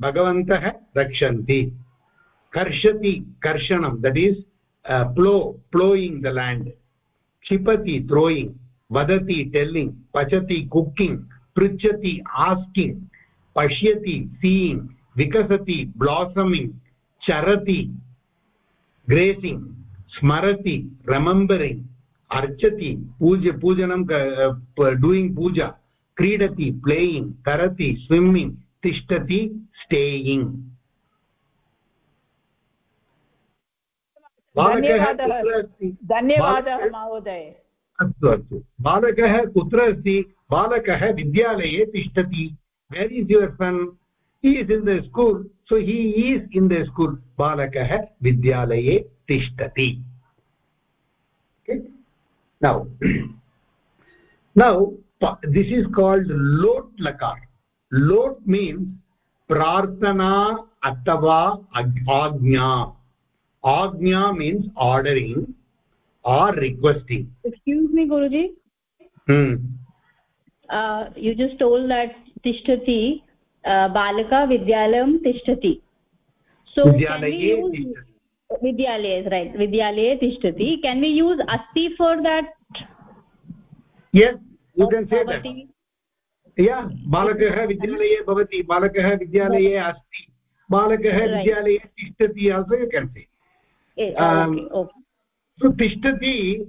S1: भगवंत रक्षन्ति, कर्षति कर्षण that is is plough ploughing the land क्षिपति throwing वदति टेल्लिङ्ग् पचति कुकिङ्ग् पृच्छति आस्किङ्ग् पश्यति सीयिङ्ग् विकसति ब्लासमिङ्ग् चरति ग्रेसिङ्ग् स्मरति रिमेम्बरिङ्ग् अर्चति पूज पूजनं डूयिङ्ग् पूजा क्रीडति प्लेयिङ्ग् करति स्विम्मिङ्ग् तिष्ठति स्टेयिङ्ग्
S3: धन्यवादः। महोदय।
S1: अस्तु अस्तु। बालकः कुत्र अस्ति? बालकः विद्यालये तिष्ठति। Where is your son is in the school so he is in the school बालकः विद्यालये तिष्ठति। Now now this is called लोट् लकार लोट् मीन्स् प्रार्थना अथवा आज्ञा। आज्ञा means ordering or requesting
S6: excuse me guruji
S1: hmm
S6: uh, you just told that tishtati uh, balaka vidyalayam tishtati so vidyalaye vidyalaye is right vidyalaye tishtati can we use asti for that
S1: yes you can say that bhavati balakah vidyalaye asti balakah vidyalaye tishtati also you can say
S6: um, okay, okay.
S1: So tishtati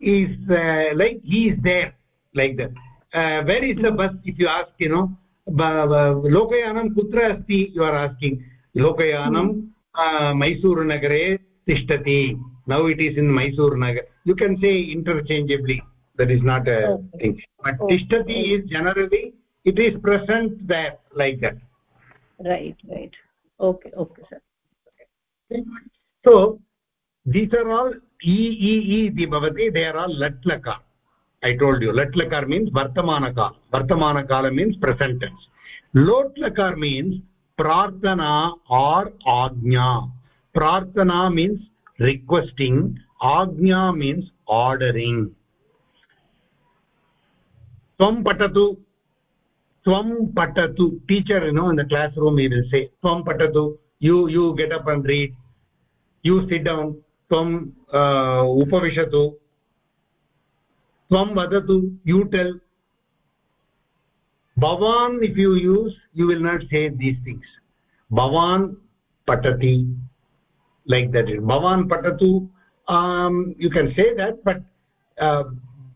S1: is uh, like he is there like that. Uh, where is the bus if you ask you know? Lokayanam kutra asti you are asking. Lokayanam uh, mysore nagare tishtati now it is in mysore nagar. You can say interchangeably. That is not a okay. thing. But okay. tishtati is generally it is present there like that.
S6: Right right. Okay okay sir. Okay.
S1: So these are all e e e iti bhavati they are all lat lakar i told you latlakar means vartamana kala vartamana kala means present tense lotlakar means prarthana or agnya prarthana means requesting agnya means ordering tvam patatu tvam patatu teacher you know in the classroom he will say tvam patatu you you get up and read you sit down त्वम् उपविशतु त्वं वदतु you tell भवान् if you use you will not say these things भवान् पठति that bhavan patatu um you can say that but uh,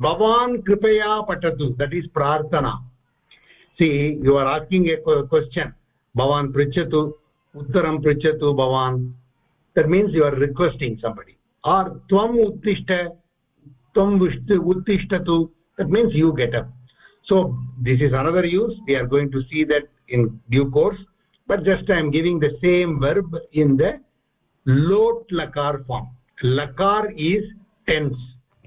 S1: bhavan kripaya patatu that is prarthana see you are asking a question bhavan prichatu uttaram prichatu bhavan that means you are requesting somebody. Or tvam uttishta tvam uttishtatu that means you get up. So this is another use. We are going to see that in due course. But just i am giving the same verb in the lot lakar form. Lakar is tense.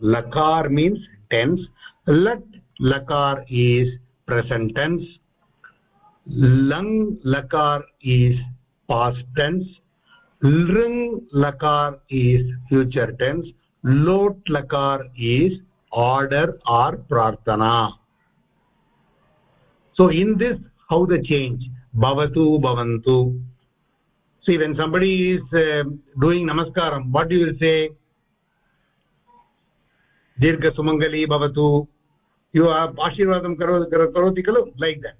S1: Lakar means tense. Lat lakar is present tense. Lang lakar is past tense lring lakar is future tense lot lakar is order or prarthana so in this how the change bhavatu bhavantu see when somebody is uh, doing namaskaram what do you say dirgha sumangali bhavatu you are ashirvadam karoti kalu like that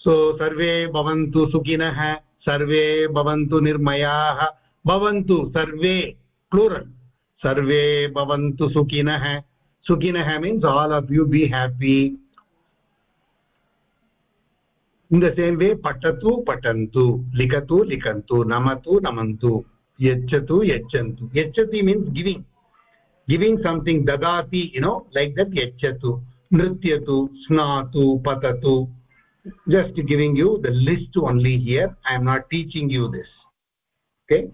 S1: so sarve bhavantu sukhinah सर्वे भवन्तु निर्मयाः, भवन्तु सर्वे प्लुरल् सर्वे भवन्तु सुखिनः। सुखिनः means all of you be happy in the same way पठतु, पठन्तु, लिखतु, लिखन्तु, नमतु, नमन्तु, यच्छतु, यच्छन्तु। यच्छति मीन्स् गिविङ्ग् गिविङ्ग् सम्थिङ्ग् ददाति यु नो लैक् दट् यच्छतु। नृत्यतु, स्नातु, पततु। Just giving you the list only here. I am not teaching you this. Okay?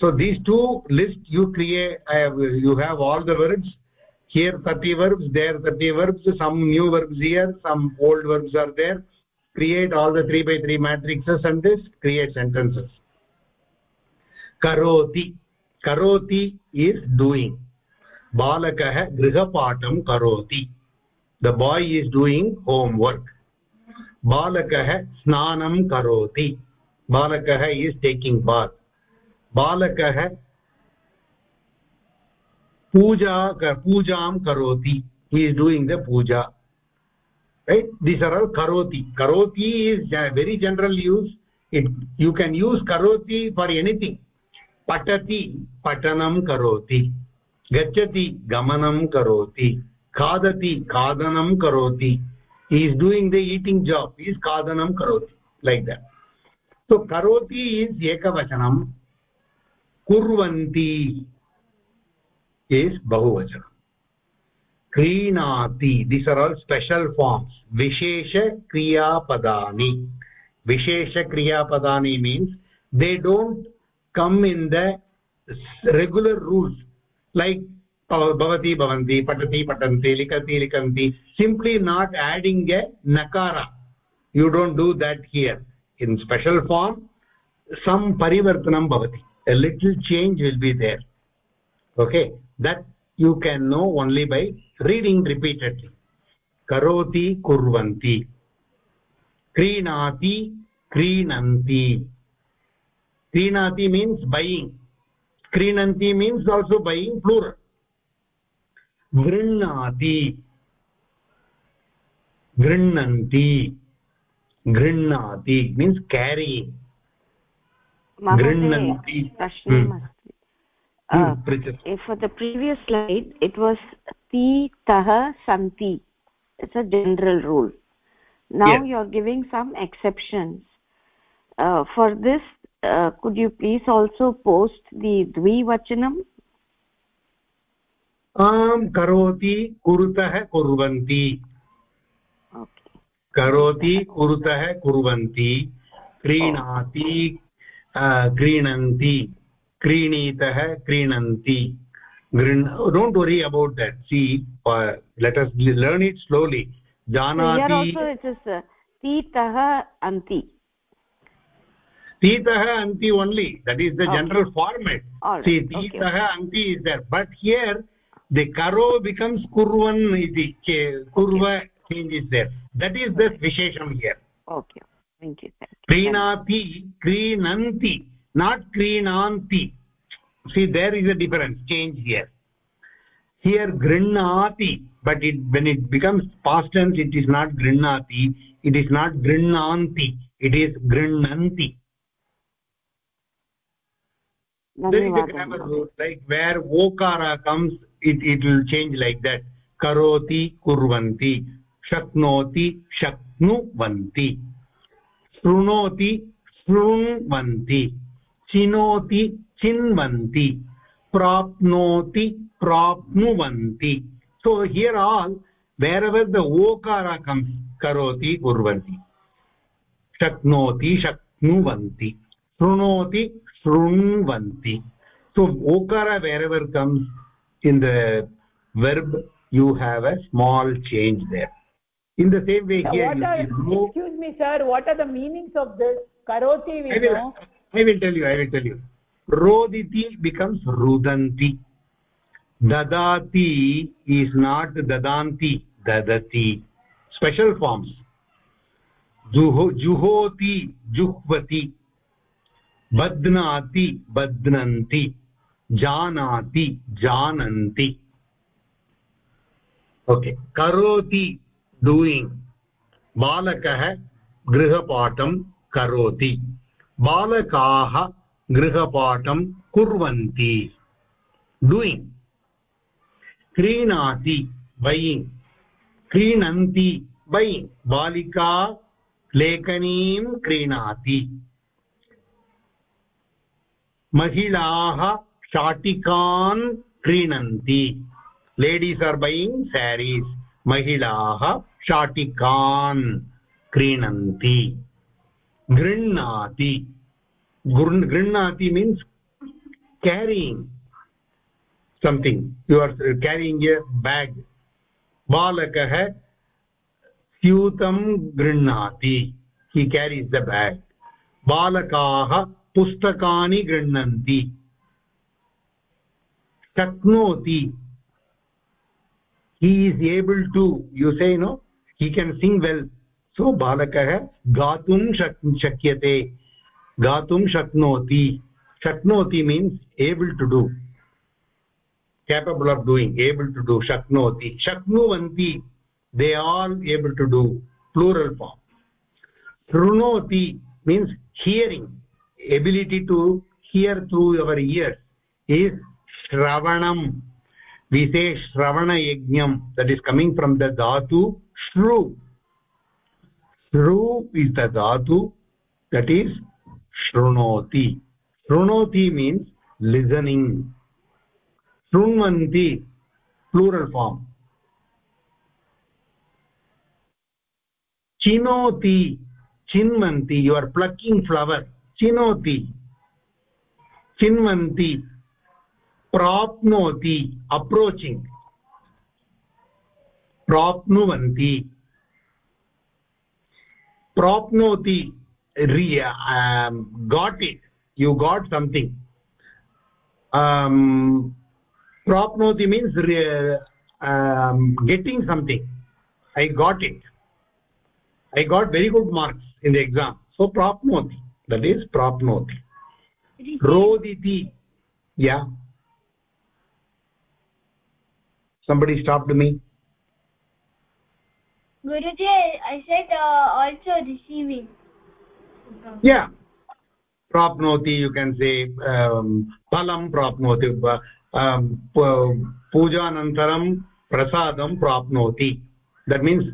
S1: So these two lists you create have, you have all the verbs. Here 30 verbs there 30 verbs some new verbs here some old verbs are there. Create all the 3 by 3 matrices and this create sentences. Karoti. Karoti is doing. Balakah grihapatam karoti. The boy is doing homework बालकः स्नानं करोति बालकः is taking बात् बालकः पूजा पूजां करोति he is doing the puja right these are all karoti karoti is very general use it you can use karoti for anything patati patanam karoti gachati gamanam karoti khadati khadanam karoti he is doing the eating job he is kadanam karoti like that so karoti is ekavachanam kurvanti is bahuvachanam क्रीणाति these are all special forms vishesha kriya padani vishesha kriya padani means they don't come in bhavati bhavanti patati patanti likati likanti simply not adding a nakara you don't do that here in special form some parivartanam bhavati a little change will be there okay that you can know only by reading repeatedly karoti kurvanti krinati krinanti krinati means buying krinanti means also buying plural गृह्णाति गृह्णन्ति गृह्णाति means केरि गृह्णन्ति
S2: uh, for the previous slide it was ti tah santi it's a general rule now yes. you are giving some exceptions uh, for this uh, could you please also post the dvivachanam
S1: आम् करोति कुरुतः कुर्वन्ति। करोति कुरुतः कुर्वन्ति। क्रीणाति क्रीणन्ति। क्रीणीतः क्रीणन्ति। Don't worry about that see let us learn it slowly
S2: जानाति तीतः अन्ति
S1: तीतः अन्ति only that is the general format see तीतः अन्ति is there but here the karo becomes kurvan iti kurva change is there. That is the vishesham here.
S2: Okay. Thank you
S1: krinati krinanti not krinanti. See there is a difference change here. Here grinnati but it when it becomes past tense it is not grinnati it is not grinnanti it is grinnanti. There is a grammar rule like where okara comes it it will change like that karoti kurvanti shaknoti shaknuvanti shrunoti shrunvanti chinoti chinvanti prapnoti prapnuvanti so here all wherever the okara comes karoti kurvanti shaknoti shaknuvanti shrunoti shrunvanti so okara wherever comes in the verb you have a small change there in the same way here
S3: are, excuse me sir what are the meanings of this karoti we
S1: I will,
S3: know
S1: i will tell you i will tell you roditi becomes rudanti dadati is not dadanti dadati special forms juho juhoti juhvati badnati badnanti जानाति, जानन्ति। Okay करोति doing बालकः गृहपाठं करोति। बालकाः गृहपाठं कुर्वन्ति। Doing क्रीणाति बैयिङ्ग् क्रीणन्ति बैयिङ्ग् बालिका लेखनीं क्रीणाति। महिलाः शाटिकान् क्रीणन्ति। लेडीस् आर् बैयिङ्ग् सारीस् महिलाः शाटिकान् क्रीणन्ति। गृह्णाति। गृह्णाति means carrying something. You are carrying a bag. balakah स्यूतं गृह्णाति। He carries the bag. balakaah पुस्तकानि गृह्णन्ति। शक्नोति he is able to you say no he can sing well so balakah gatum shakyate gatum shaknoti shaknoti means able to do capable of doing able to do shaknoti shaknuvanti they all able to do plural form shrunoti means hearing ability to hear through our ears is श्रवण. विसे श्रवण यज्ञ that is coming from the धातु श्रु श्रु is the धातु that is शृणोति शृणोति मीन्स लिजनिंग शृण्वन्ति प्लूरल् फार्म् चिनोति चिन्वन्ति यु आर् प्लक्किङ्ग् फ्लवर् चिनोति चिन्वन्ति प्राप्नोति अप्रोचिङ्ग् प्राप्नुवन्ति। प्राप्नोति got it you got something प्राप्नोति means getting something I got it I got very good marks in the exam so प्राप्नोति। दट् ईस् प्राप्नोति। रोदिति। या somebody stopped me
S5: guruji i said uh, also receiving
S1: yeah prapnoti you can say um, phalam prapnoti um, pujanantaram prasadam prapnoti that means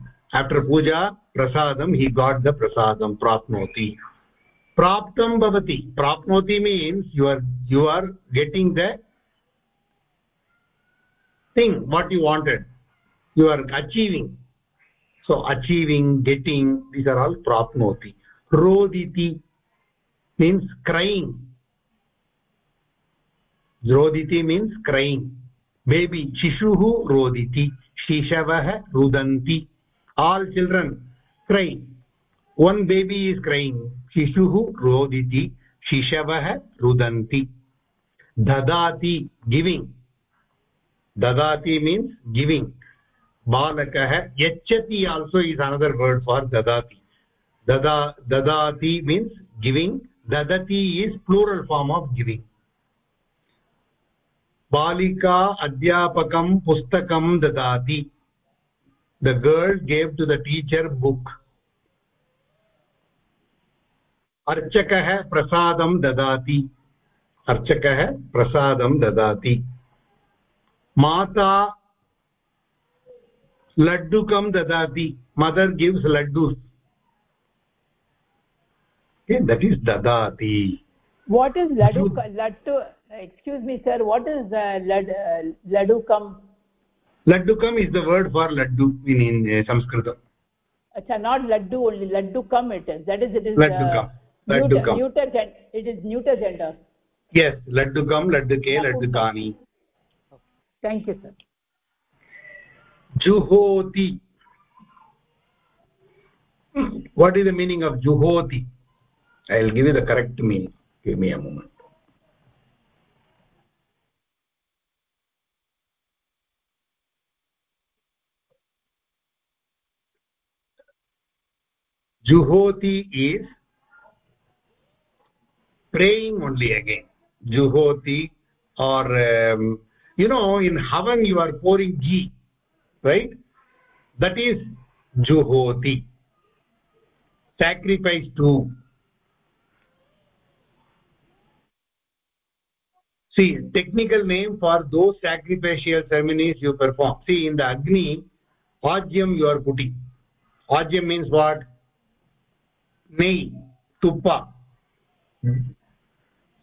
S1: after puja prasadam he got the prasadam prapnoti praptam bhavati prapnoti means you are you are getting the thing what you wanted you are achieving so achieving getting these are all prapnoti roditi means crying roditi means crying baby shishuhu roditi shishavah rudanti all children cry one baby is crying shishuhu roditi shishavah rudanti dadati giving dadati means giving balakah yachati also is another word for dadati dada dadati means giving dadati is plural form of giving balika adhyapakam pustakam dadati the girl gave to the teacher book अर्चकः प्रसादं ददाति अर्चकः प्रसादं ददाति माता laddukam dadati mother gives laddus okay that is dadati
S3: what is laddu laddu. excuse me sir what is uh, lad, uh, laddukam
S1: laddukam is the word for laddu in, in uh, sanskritam
S3: acha not laddu only laddukam it is. That is it is
S1: laddukam uh, laddukam
S3: neuter, neuter it is neuter gender.
S1: Yes laddukam ladduke laddukani
S3: thank you sir
S1: juhoti what is the meaning of juhoti i will give you the correct meaning give me a moment juhoti is praying only again juhoti or um, you know in havan you are pouring ghee right? That is juhoti sacrifice to see technical name for those sacrificial ceremonies you perform. See in the agni ajyam you are putting. Ajyam means what? Nei tuppa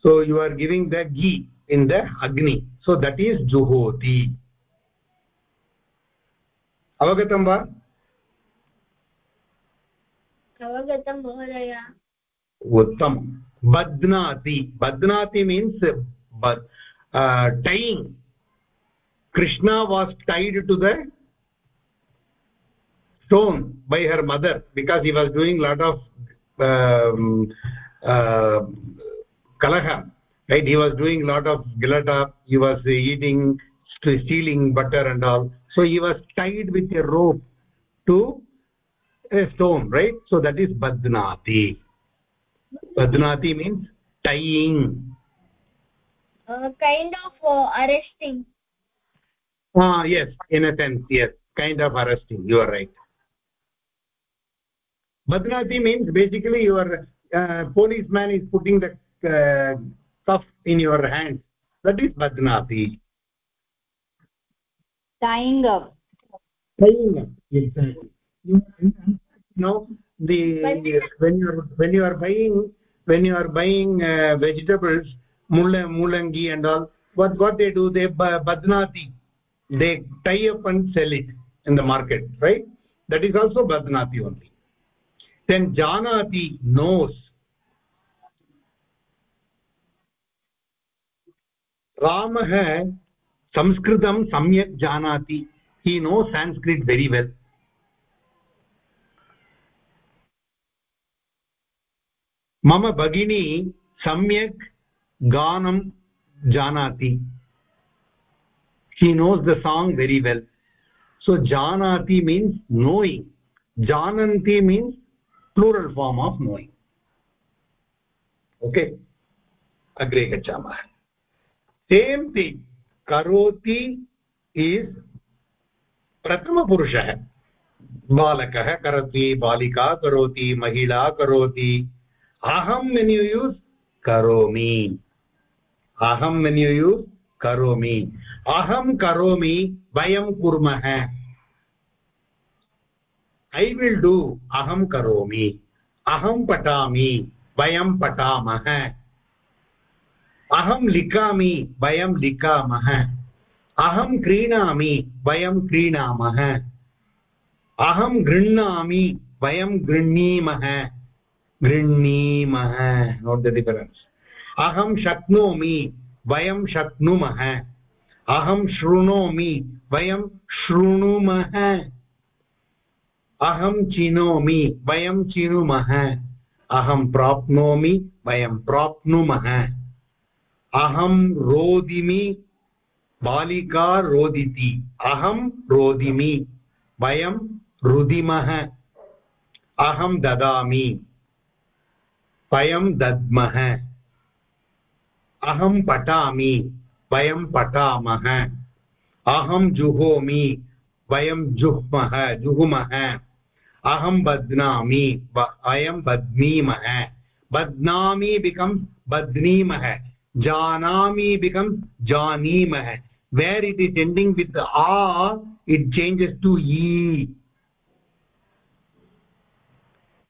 S1: so you are giving the ghee in the agni so that is juhoti अवगतं वा
S5: अवगतं महोदय
S1: उत्तमं बध्नाति बध्नाति means tying krishna was tied to the stone by her mother because he was doing lot of um, uh, kalaha right? He was doing a lot of gilata he was eating stealing butter and all. So he was tied with a rope to a stone right? So that is badnati. Badnati means tying.
S5: Uh, kind of uh, arresting.
S1: Ah yes. In a sense yes. Kind of arresting. You are right. Badnati means basically your uh, policeman is putting the cuff in your hand. That is badnati
S6: tying up
S1: tying up exactly you know the when you are when you are buying when you are buying uh, vegetables mulangi and all what what they do they badnati they tie up and sell it in the market right? That is also badnati only. Then janati knows रामः संस्कृतं सम्यक् जानाति। हि no Sanskrit very Vel मम भगिनी सम्यक् गानं जानाति। He knows the song very well so जानाति मीन्स् नोयिङ्ग् जानन्ति means plural form of knowing okay अग्रे गच्छामः। Same thing karoti is प्रथमपुरुषः बालकः करोति, बालिका करोति, महिला करोति। अहं वेन् यु यूस् करोमि। अहं वेन् यु यूस् करोमि। अहं करोमि, वयं कुर्मः। ऐ विल् डु अहं करोमि। अहं पठामि, वयं पठामः। अहं लिखामि, वयं लिखामः। अहं क्रीणामि, वयं क्रीणामः। अहं गृह्णामि, वयं गृह्णीमः। गृह्णीमः नोट् द डिफरेन्स् अहं शक्नोमि, वयं शक्नुमः। अहं शृणोमि, वयं शृणुमः। अहं चिनोमि, वयं चिनुमः। अहं प्राप्नोमि, वयं प्राप्नुमः। अहं रोदिमि, बालिका रोदिति। अहं रोदिमि, वयं रुदिमः। अहं ददामि, वयं दद्मः। अहं पठामि, वयं पठामः। अहं जुहोमि, वयं जुह्मः, जुहुमः। अहं बध्नामि वयं बध्नीमः। बध्नामि बिकम्स् बध्नीमः। Janami becomes janimah where it is ending with a it changes to e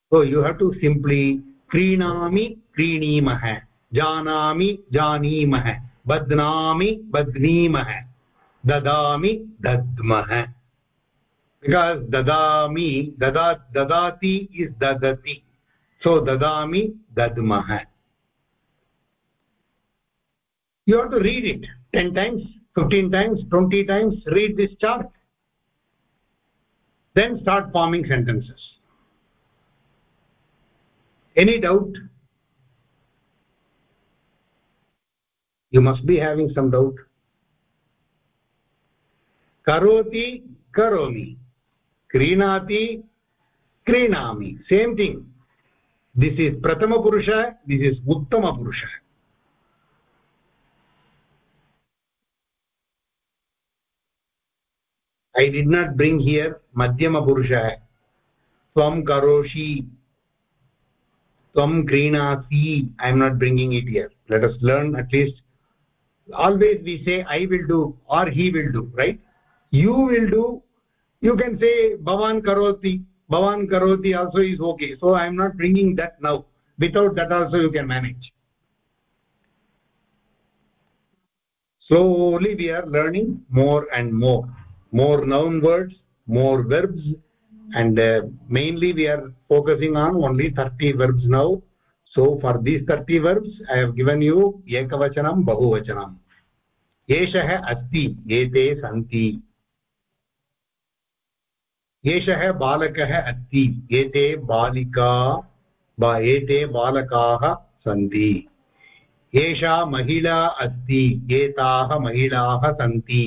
S1: so you have to simply krinami krinimah janami janimah badnami badnimah dadami dadmah because dadami dadat dadati is dadati so dadami dadmah you have to read it 10 times 15 times 20 times read this chart. Then start forming sentences. Any doubt? You must be having some doubt. Karoti karomi krinati krinami. Same thing. This is prathama purusha this is uttama purusha i did not bring here madhyama purusha. Tvam karoshi tvam krinasi i am not bringing it here. Let us learn at least. Always we say i will do or he will do right? You will do. You can say bhavan karoti bhavan karoti also is okay. So i am not bringing that now. Without that also you can manage. Slowly we are learning more and more more noun words more verbs and uh, mainly we are focusing on only 30 verbs now so for these 30 verbs i have given you ekavachanam bahuvachanam एषः अस्ति एते सन्ति एषः बालकः अस्ति एते बालिका बा एते बालकाः सन्ति एषा महिला अस्ति एताः महिलाः सन्ति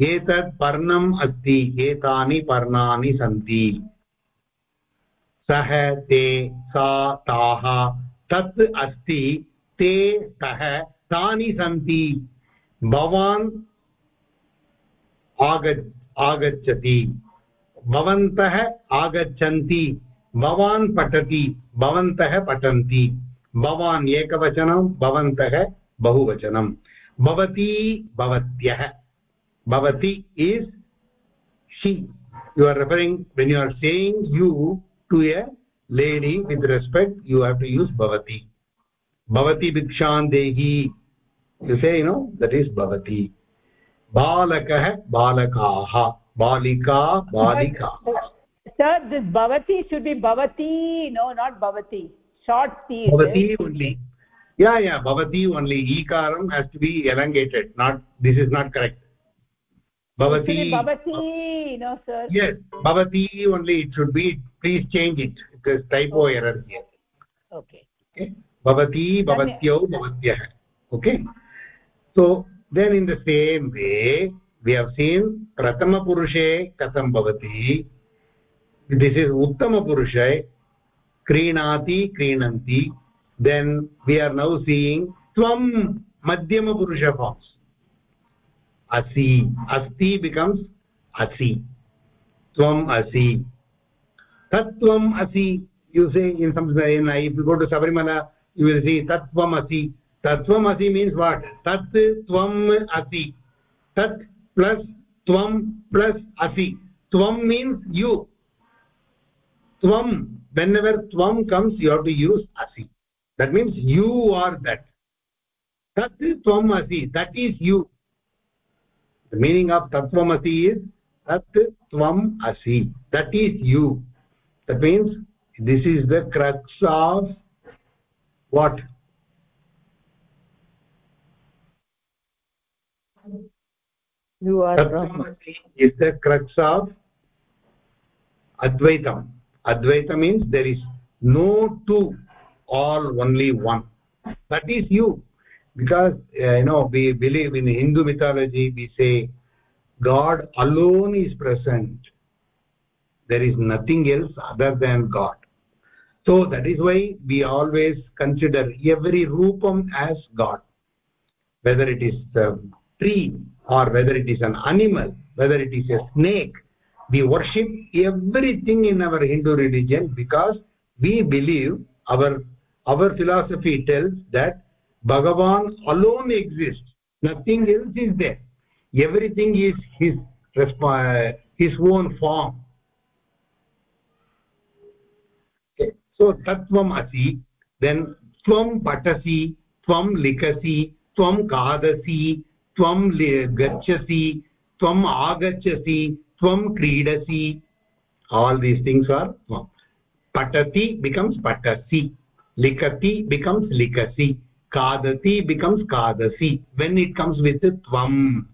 S1: एतत् पर्णम् अस्ति, एतानि पर्णानि सन्ति। सः, ते, सा, ताः, तत् अस्ति, ते तः तानि सन्ति। भवान् आग आगच्छति। भवन्तः आगच्छन्ति, भवान् पठति, भवन्तः पठन्ति। भवान् एकवचनं, भवन्तः बहुवचनं। भवती, भवत्यः। Bhavati is she you are referring when you are saying you to a lady with respect you have to use bhavati bhavati bhikshan dehi you say you know that is bhavati balakah balakaah balika balika
S3: sir this bhavati should be bhavati no not bhavati short t
S1: bhavati right? only yeah yeah bhavati only ikaram has to be elongated not this is not correct bhavati
S3: bhavati no sir
S1: yes bhavati only it should be please change it because typo okay. error here
S3: okay
S1: okay bhavati bhavatyau bhavatyah okay so then in the same way we have seen prathama purushe katham bhavati this is uttama purushe krinati krinanti then we are now seeing tvam madhyama purusha forms asi asti becomes asi tvam asi tattvam asi you say in some in if you go to sabarimala you will see tattvam asi tattvam asi means what tat tvam asi tat plus tvam plus asi tvam means you tvam whenever tvam comes you have to use asi that means you are that tat tvam asi that is you the meaning of tattvamasi is tat tvam asi. That is you. That means this is the crux of what?
S4: You are
S1: tattvamasi is the crux of advaitam. Advaita means there is no two all only one. That is you because uh, you know we believe in hindu mythology we say god alone is present. There is nothing else other than god. So that is why we always consider every roopam as god. Whether it is a tree or whether it is an animal whether it is a snake we worship everything in our hindu religion because we believe our our philosophy tells that bhagavan alone exists. Nothing else is there. Everything is his his own form. Okay. so tatvam asi then tvam patasi tvam likasi tvam kadasi tvam gachasi tvam agachasi tvam kridasi. All these things are tvam. Patati becomes patasi. Likati becomes likasi kadati becomes kadasi when it comes with tvam.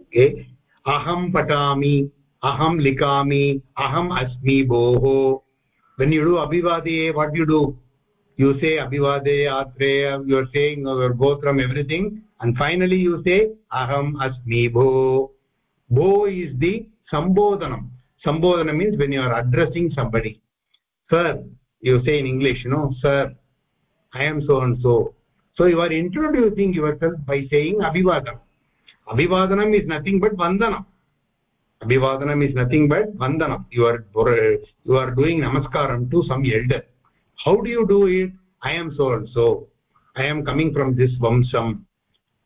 S1: Okay? Aham patami aham likami aham asmi boho. When you do abhivade what do you do? You say abhivade atreya you are saying your gotram everything and finally you say aham asmi bo. Bo is the sambodhanam. Sambodhana means when you are addressing somebody. Sir you say in english you know sir i am so and so. So you are introducing yourself by saying abhivadanam abhivadanam is nothing but vandanam abhivadanam is nothing but vandanam you are you are doing namaskaram to some elder. How do you do it? I am so and so. I am coming from this vamsham.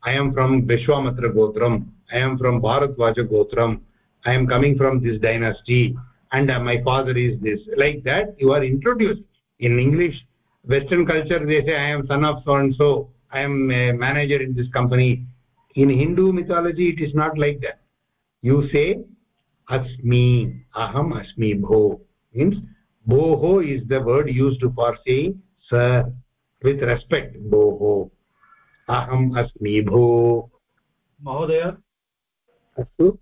S1: I am from vishwamitra gotram. I am from bharatvaja gotram. I am coming from this dynasty. And uh, my father is this. Like that you are introduced in english western culture they say i am son of so and so i am a manager in this company. In hindu mythology it is not like that. You say asmi aham asmi bho. Means boho is the word used for saying sir with respect boho. Aham asmi bho.
S7: Mahodaya?
S1: Astu?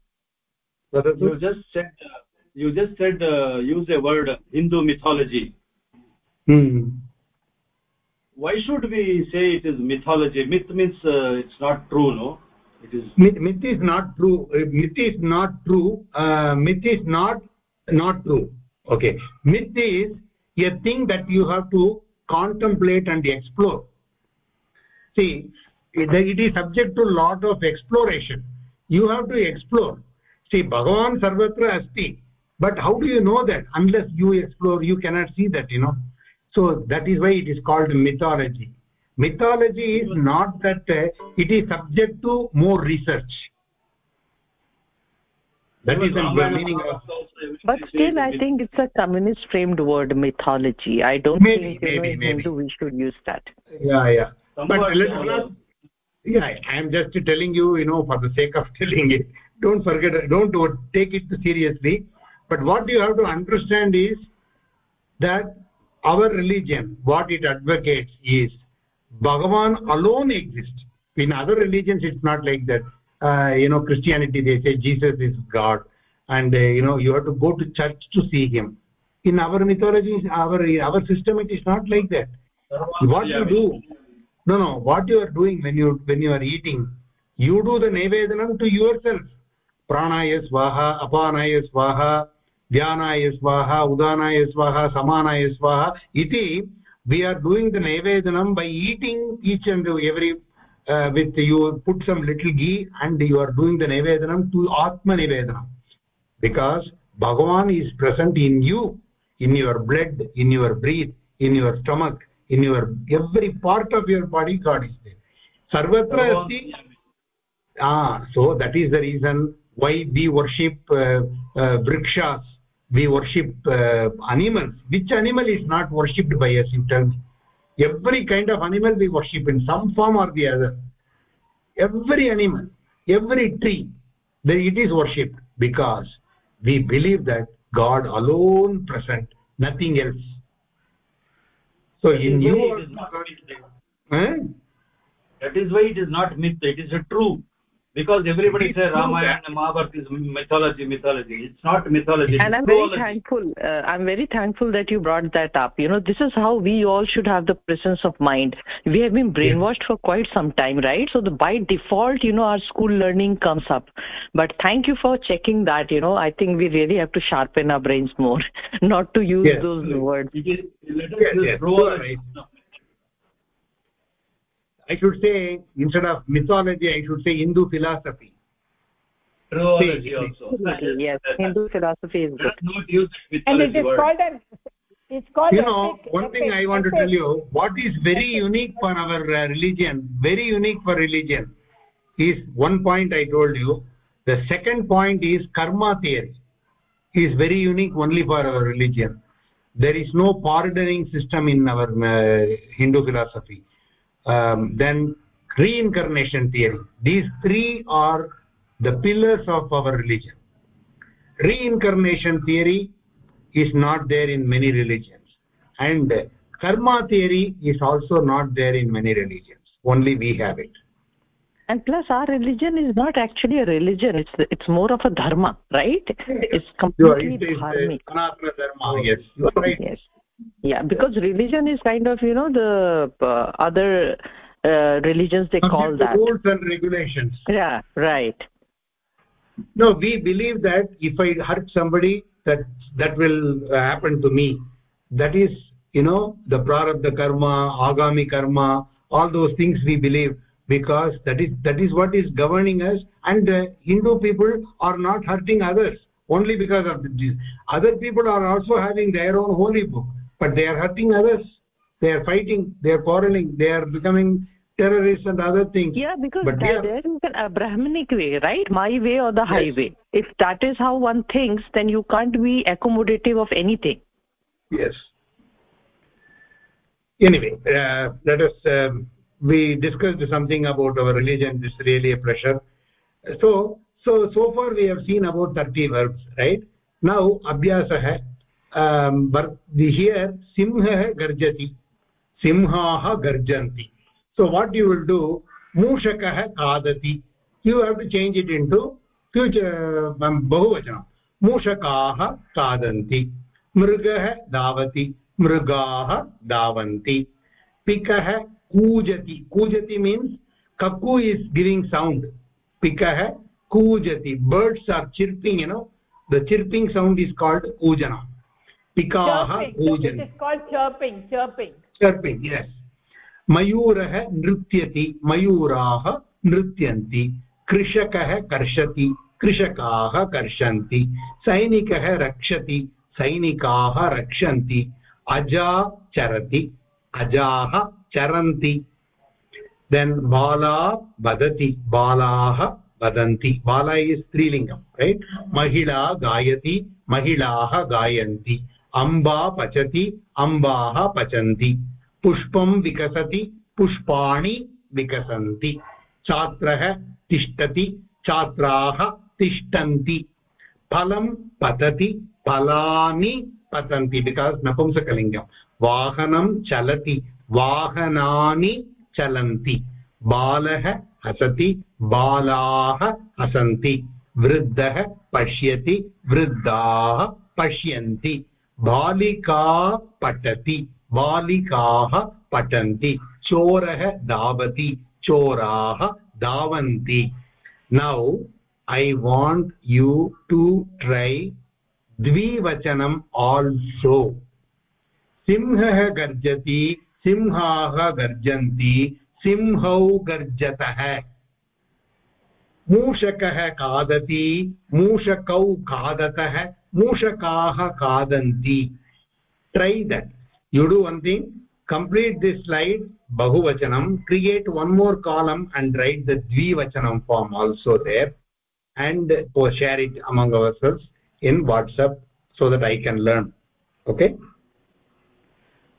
S7: You just said you just said uh, use a word hindu mythology.
S1: Hmm
S7: why should we say it is mythology? Myth means uh, it's not true no? It is
S1: myth, myth is not true. Uh, myth is not true. Uh, myth is not not true. Okay. Myth is a thing that you have to contemplate and explore. See it is subject to a lot of exploration. You have to explore. See bhagavan sarvatra asti. But how do you know that? Unless you explore you cannot see that you know so that is why it is called mythology. Mythology is not that uh, it is subject to more research. That is the meaning of
S4: but still i think it's a communist framed word mythology. I don't
S1: maybe,
S4: think
S1: maybe,
S4: you know,
S1: maybe.
S4: hindu we should use that.
S1: Yeah yeah.
S7: Somewhat,
S1: but let us not yeah i am just telling you you know for the sake of telling it. Don't forget don't take it seriously. But what you have to understand is that our religion what it advocates is bhagavan alone exists. In other religions it's not like that. Uh, you know christianity they say jesus is god. And uh, you know you have to go to church to see him. In our mythology our our system it is not like that. What you do no no what you are doing when you when you are eating you do the nevedanam to yourself. Pranaya swaha apanaya swaha dhyanaya swaha udanaya swaha samanaya swaha iti we are doing the nevedanam by eating each and every uh, with you put some little ghee and you are doing the nevedanam to atma nevedanam. Because bhagavan is present in you in your blood in your breath in your stomach in your every part of your body god is there. Sarvatra asti ah so that is the reason why we worship uh, uh, vrikshas we worship uh, animals. Which animal is not worshipped by us you tell me every kind of animal we worship in some form or the other. Every animal every tree then it is worshipped because we believe that god alone present nothing else. So in you
S7: why is not myth. That is why it is not myth it is a true because everybody
S1: It is
S7: say
S1: true
S7: ramayana and mahabharata is mythology mythology. It's not mythology
S4: and i'm
S7: it's
S4: very thankful uh, i'm very thankful that you brought that up. You know this is how we all should have the presence of mind. We have been brainwashed for quite some time right? So the by default you know our school learning comes up. But thank you for checking that you know. I think we really have to sharpen our brains more not to use
S1: Yes.
S4: those words.
S7: It is let us
S1: Yes,
S7: use
S1: yes, you are
S7: zoology.
S1: right. I should say instead of mythology i should say hindu philosophy.
S7: Zoology
S1: See,
S7: also.
S4: Yes. Hindu philosophy is good.
S7: not use
S3: and it is
S7: word.
S3: called an it's called
S1: you know
S3: epic,
S1: one thing
S3: epic,
S1: i want to tell you what is very unique for our uh, religion very unique for religion is one point i told you. The second point is karma theory. Is very unique only for our religion. There is no pardoning system in our uh, hindu philosophy um, then reincarnation theory. These three are the pillars of our religion. Reincarnation theory is not there in many religions. And karma theory is also not there in many religions. Only we have it.
S4: And plus our religion is not actually a religion. It's it's more of a dharma right? It's completely
S1: it is dharma yes you are right.
S4: Yes yeah because religion is kind of you know the uh, other uh, religions they call
S1: Subject
S4: that.
S1: rules and regulations.
S4: Yeah right.
S1: No we believe that if i hurt somebody that that will uh, happen to me. That is you know the prarabdha karma agami karma all those things we believe because that is that is what is governing us and uh, hindu people are not hurting others only because of this. Other people are also having their own holy book but they are hurting others. They are fighting. They are quarreling. They are becoming terrorists and other things.
S4: Yeah because
S1: but
S4: that,
S1: are
S4: there is an abrahamic way right? My way or the
S1: Yes.
S4: highway. If that is how one thinks then you can't be accommodative of anything.
S1: Yes. Anyway uh, let us um, we discussed something about our religion. It's really a pleasure. So so so far we have seen about 30 verbs right? Now abhyasah um, ver- we hear garjati simhaah garjanti so what you will do mushakah kadati you have to change it into future um, bahuvachanam mushakaah kadanti मृगः धावति मृगाः धावन्ति पिकः कूजति कूजति means cuckoo is giving sound पिकः कूजति birds are chirping you know the chirping sound is called kujana
S3: टिकाः
S1: chirping yes मयूरः नृत्यति मयूराः नृत्यन्ति कृषकः कर्षति कृषकाः कर्षन्ति सैनिकः रक्षति सैनिकाः रक्षन्ति अजा चरति अजाः चरन्ति। देन् बाला वदति बालाः वदन्ति। बाला इस् स्त्रीलिङ्गम् रैट् महिला गायति महिलाः गायन्ति। Amba pachati ambaah pachanti pushpam vikasati pushpani vikasanti छात्रः तिष्ठति, छात्राः तिष्ठन्ति। फलं पतति, फलानि पतन्ति। बिकास् नपुंसकलिङ्गं। वाहनं चलति, वाहनानि चलन्ति। बालः हसति, बालाः हसन्ति। वृद्धः पश्यति, वृद्धाः पश्यन्ति। बालिका पठति बालिकाः पठन्ति। चोरः धावति, चोराः धावन्ति। Now i want you to try द्विवचनम् also सिंहः गर्जति, सिंहाः गर्जन्ति, सिंहौ गर्जतः। मूषकः खादति, मूषकौ खादतः। मूषकाः खादन्ति। Try that you do one thing complete this slide बहुवचनं create one more column and write the द्विवचनं form also there and share it among ourselves in WhatsApp so that I can learn okay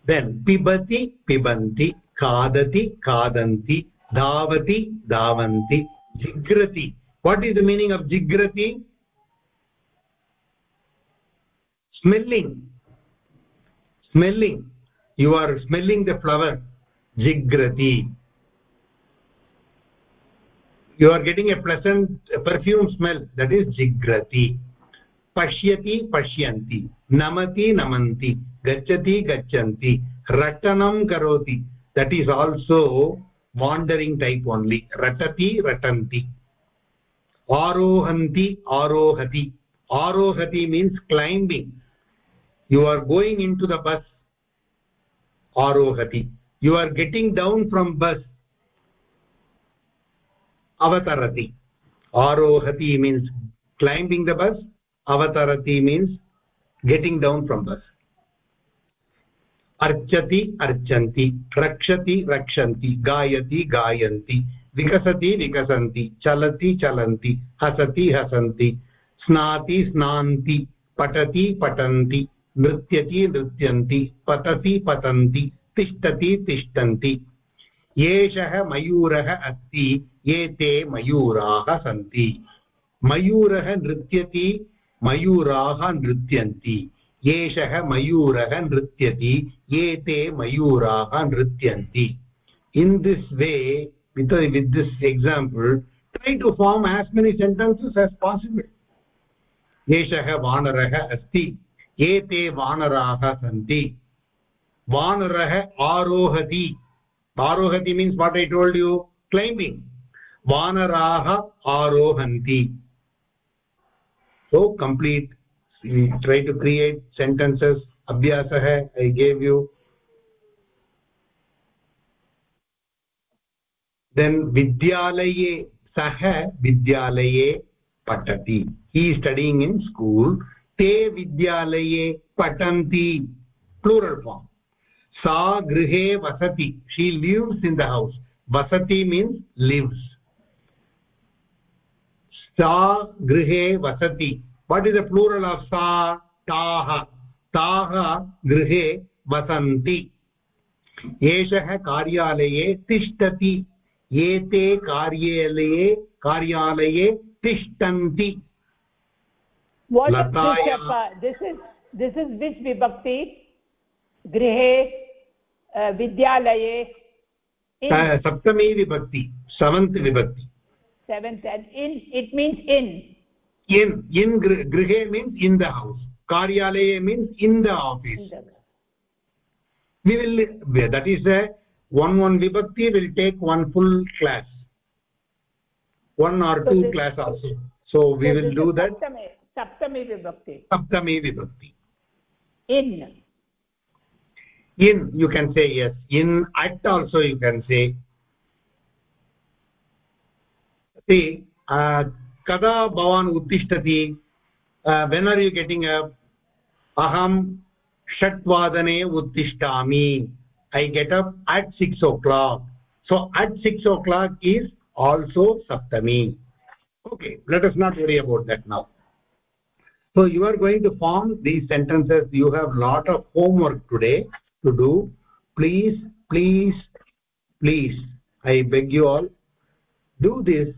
S1: then पिबति पिबन्ति खादति खादन्ति धावति धावन्ति जिग्रति what is the meaning of जिग्रति smelling smelling you are smelling the flower jigrati you are getting a pleasant perfume smell that is jigrati pashyati pashyanti namati namanti gacchati gacchanti ratanam karoti that is also wandering type only ratati ratanti arohanti arohati arohati means climbing you are going into the bus arohati you are getting down from bus avatarati arohati means climbing the bus avatarati means getting down from bus archati archanti rakshati rakshanti gayati gayanti vikasati vikasanti chalati chalanti hasati hasanti snati snanti patati patanti नृत्यति नृत्यन्ति पतति पतन्ति तिष्ठति तिष्ठन्ति। एषः मयूरः अस्ति एते मयूराः सन्ति। मयूरः नृत्यति मयूराः नृत्यन्ति। एषः मयूरः नृत्यति एते मयूराः नृत्यन्ति। In this way with, with this example try to form as many sentences as possible. एषः वानरः अस्ति एते वानराः सन्ति। वानरः आरोहति। आरोहति means what I told you climbing वानराः आरोहन्ति। So complete try to create sentences अभ्यासः ऐ गेव् यू देन् विद्यालये सः विद्यालये पठति। ही स्टडिङ्ग् इन् स्कूल् ते विद्यालये पठन्ति। प्लूरल् फार्म् सा गृहे वसति। She lives in the house वसति मीन्स् लिव्स् सा गृह वसती। What is a plural of सा? ताः। ताः गृहे एषः कार्यालये तिष्ठति। एते कार्यालये कार्यालये तिष्ठन्ति।
S3: What this, uh, this is this is which vibhakti grihe uh, vidyalaye in
S1: सप्तमी विभक्ति सेवन्त् विभक्ति
S3: seventh and in it means in
S1: in in grihe means in the house karyalaye means in the office
S3: in the,
S1: we will that is a one one vibhakti will take one full class one or
S3: So
S1: two
S3: this-
S1: class also so we
S3: so
S1: will do that
S3: सप्तमी विभक्ति।
S1: सप्तमी विभक्ति।
S3: In.
S1: In you can say yes in at also you can say कदा भवान् उत्तिष्ठति when are you getting up अहं षट्वादने उत्तिष्ठामि I get up at six o'clock so at six o'clock is also Saptami. Okay let us not worry about that now so you are going to form these sentences. You have a lot of homework today to do. Please please please i beg you all do this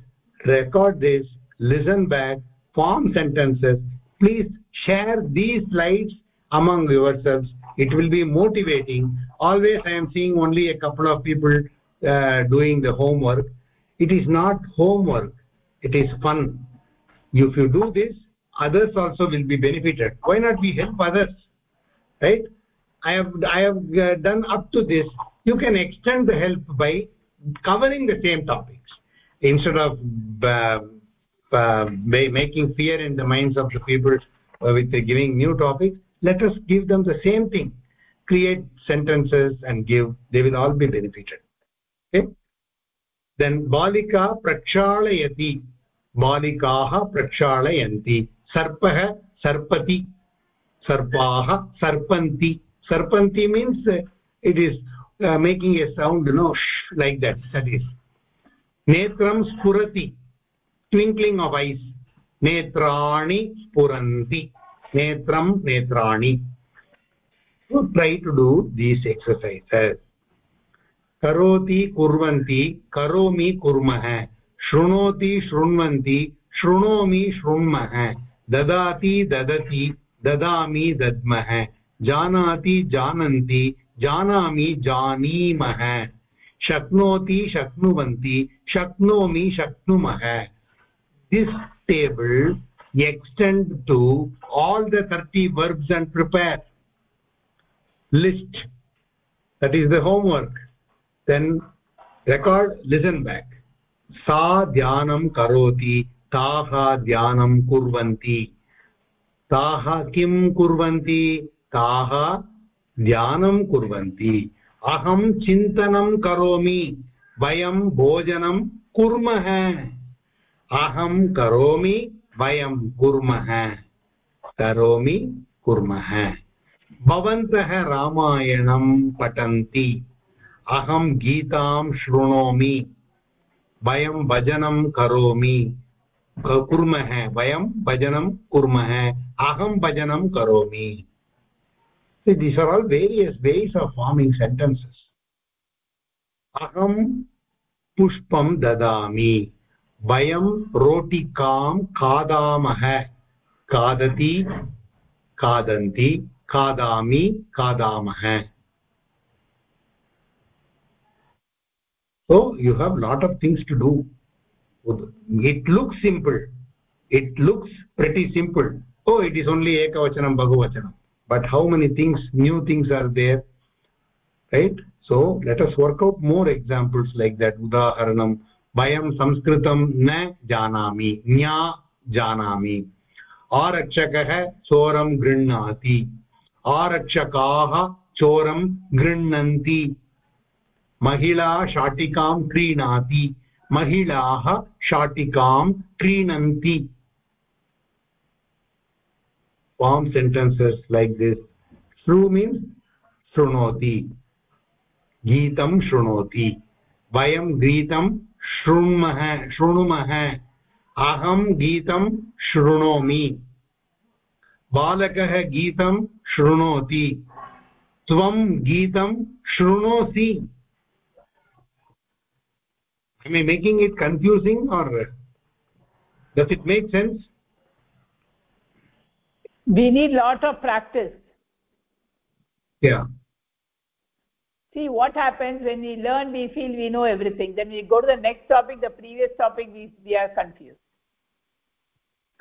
S1: record this listen back form sentences. Please share these slides among yourselves. It will be motivating. Always i am seeing only a couple of people uh, doing the homework. It is not homework. It is fun. If you do this others also will be benefited. Why not we help others right? I have i have uh, done up to this. You can extend the help by covering the same topics. Instead of uh, uh, making fear in the minds of the people uh, with giving new topics let us give them the same thing. Create sentences and give they will all be benefited. Okay? Then balika prakshalayati balikaah prakshaalayanti सर्पः सर्पति, सर्पाः सर्पन्ति। सर्पन्ति means it is making a sound no like that that is नेत्रं स्फुरति twinkling of eyes नेत्राणि स्फुरन्ति। नेत्रं, नेत्राणि। Try to do these exercises करोति, कुर्वन्ति, करोमि, कुर्मः। शृणोति, शृण्वन्ति, शृणोमि, शृण्मः। ददाति ददति, ददामि दद्मः। जानाति जानन्ति, जानामि जानीमः। शक्नोति शक्नुवन्ति, शक्नोमि शक्नुमः। This table extend to all the thirty verbs and prepare list that is the homework then record listen back सा ध्यानं करोति ताः ध्यानं कुर्वन्ति। ताः किं कुर्वन्ति? ताः ध्यानं कुर्वन्ति। अहं चिन्तनं करोमि, वयं भोजनं कुर्मः। अहं करोमि, वयं कुर्मः। करोमि, कुर्मः। भवन्तः रामायणं पठन्ति। अहं गीतां शृणोमि वयं भजनं करोमि। कुर्मः वयं भजनं कुर्मः अहं भजनं करोमि these are all various ways of forming sentences aham pushpam dadami vayam rotikam khadamah kadati kadanti kadami kadamah so you have lot of things to do it looks simple it looks pretty simple oh it is only एकवचनं बहुवचनं but how many things new things are there right so let us work out more examples like that उदाहरणं वयं संस्कृतं न जानामि ज्ञा जानामि आरक्षकः चोरं गृह्णाति आरक्षकाः चोरं गृह्णन्ति महिला शाटिका क्रीणाति महिलाः शाटिकां क्रीणन्ति फार्म् सेण्टेन्सस् लैक् दिस् श्रू मीन्स् शृणोति। गीतं शृणोति। वयं गीतं शृण्मः, शृणुमः। अहं गीतं शृणोमि। बालकः गीतं शृणोति। त्वं गीतं शृणोसि। Am i making it confusing or does it make sense?
S3: We need lot of practice.
S1: Yeah.
S3: See what happens when we learn we feel we know everything. Then we go to the next topic the previous topic we we are confused.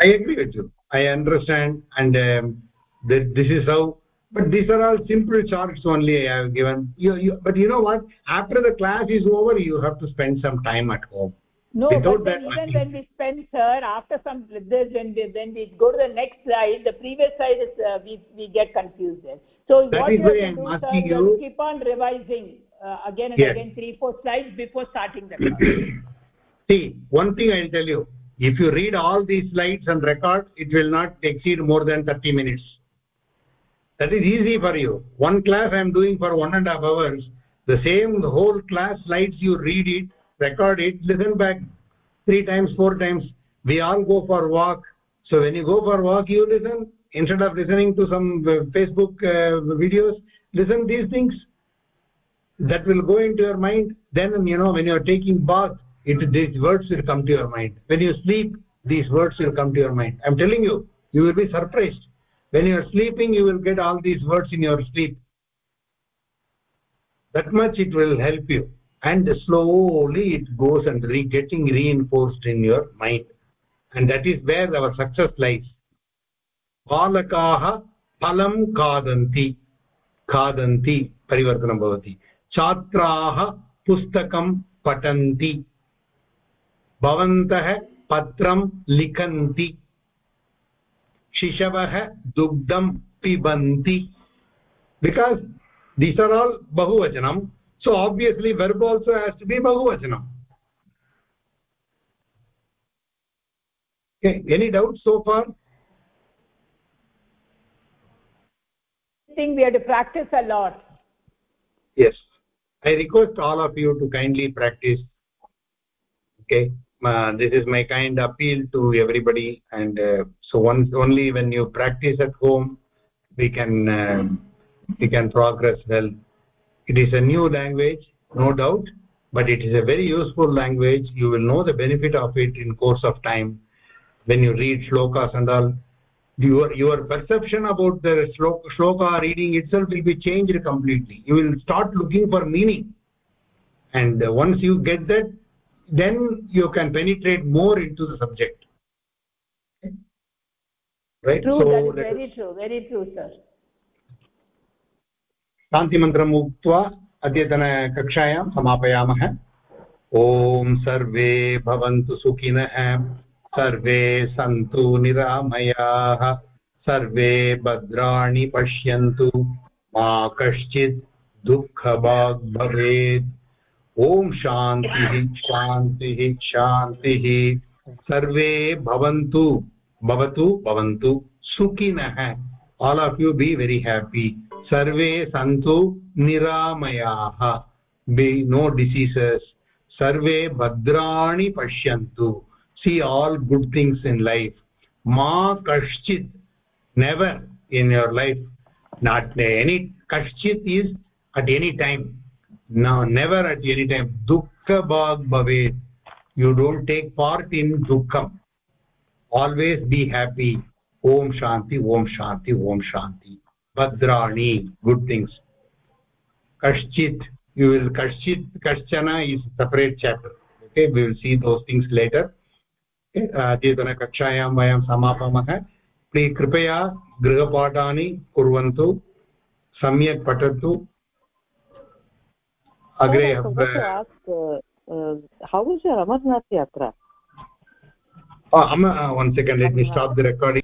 S1: I agree with you. I understand and um, that this is how but these are all simple charts only i have given. You, you but you know what? After the class is over you have to spend some time at home.
S3: No Without but even when we spend sir after some this when we when we go to the next slide the previous slide is uh, we we get confused there so
S1: that
S3: what
S1: is
S3: you
S1: why I'm
S3: do
S1: asking
S3: sir,
S1: you
S3: keep on revising uh, again and
S1: yes.
S3: again three four slides before starting the class.
S1: See one thing i'll tell you. If you read all these slides and record it will not exceed more than 30 minutes that is easy for you. One class i am doing for one and a half hours. The same the whole class slides you read it record it listen back three times four times. We all go for walk. So when you go for walk you listen. Instead of listening to some uh, facebook uh, videos listen these things. That will go into your mind. Then you know when you are taking bath it these words will come to your mind. When you sleep these words will come to your mind. I'm telling you you will be surprised when you are sleeping you will get all these words in your sleep that much it will help you and slowly it goes and re getting reinforced in your mind and that is where our success lies बालकाः फलं खादन्ति खादन्ति परिवर्तनं भवति छात्राः पुस्तकं पठन्ति भवन्तः पत्रं लिखन्ति शिशवः दुग्धं पिबन्ति because these are all bahuvachanam so obviously verb also has to be bahuvachanam okay any doubts so far
S3: i think we have to practice a lot
S1: yes i request all of you to kindly practice okay uh, this is my kind appeal to everybody and uh, so once only when you practice at home we can uh, we can progress well. It is a new language no doubt but it is a very useful language. You will know the benefit of it in course of time. When you read shlokas and all your your perception about the shloka reading itself will be changed completely. You will start looking for meaning. And once you get that then you can penetrate more into the subject
S3: right true so that is very us... true very true sir
S1: शान्तिमन्त्रम् उक्त्वा अद्यतनकक्षायां समापयामः ॐ सर्वे भवन्तु सुखिनः सर्वे सन्तु निरामयाः सर्वे भद्राणि पश्यन्तु मा कश्चित् दुःखभाग् भवेत् ओम शान्तिः शान्तिः शान्तिः सर्वे भवन्तु, भवतु, भवन्तु सुखिनः। All of you be very happy सर्वे सन्तु निरामयाः। बि नो डिसीसस् सर्वे भद्राणि पश्यन्तु। See all good things in life मा कश्चित् never in your life not any कश्चित् is at any time no never at any time dukkha bhag bhavet you don't take part in dukkham always be happy om shanti om shanti om shanti bhadrani good things kashchit you will kashchit kashchana is separate chapter okay we will see those things later अद्यतनकक्षायां वयं समापयामः कृपया गृहपाठानि कुर्वन्तु सम्यक् पठतु अग्रे
S4: how is Amarnath यात्रा
S1: one second let me stop the recording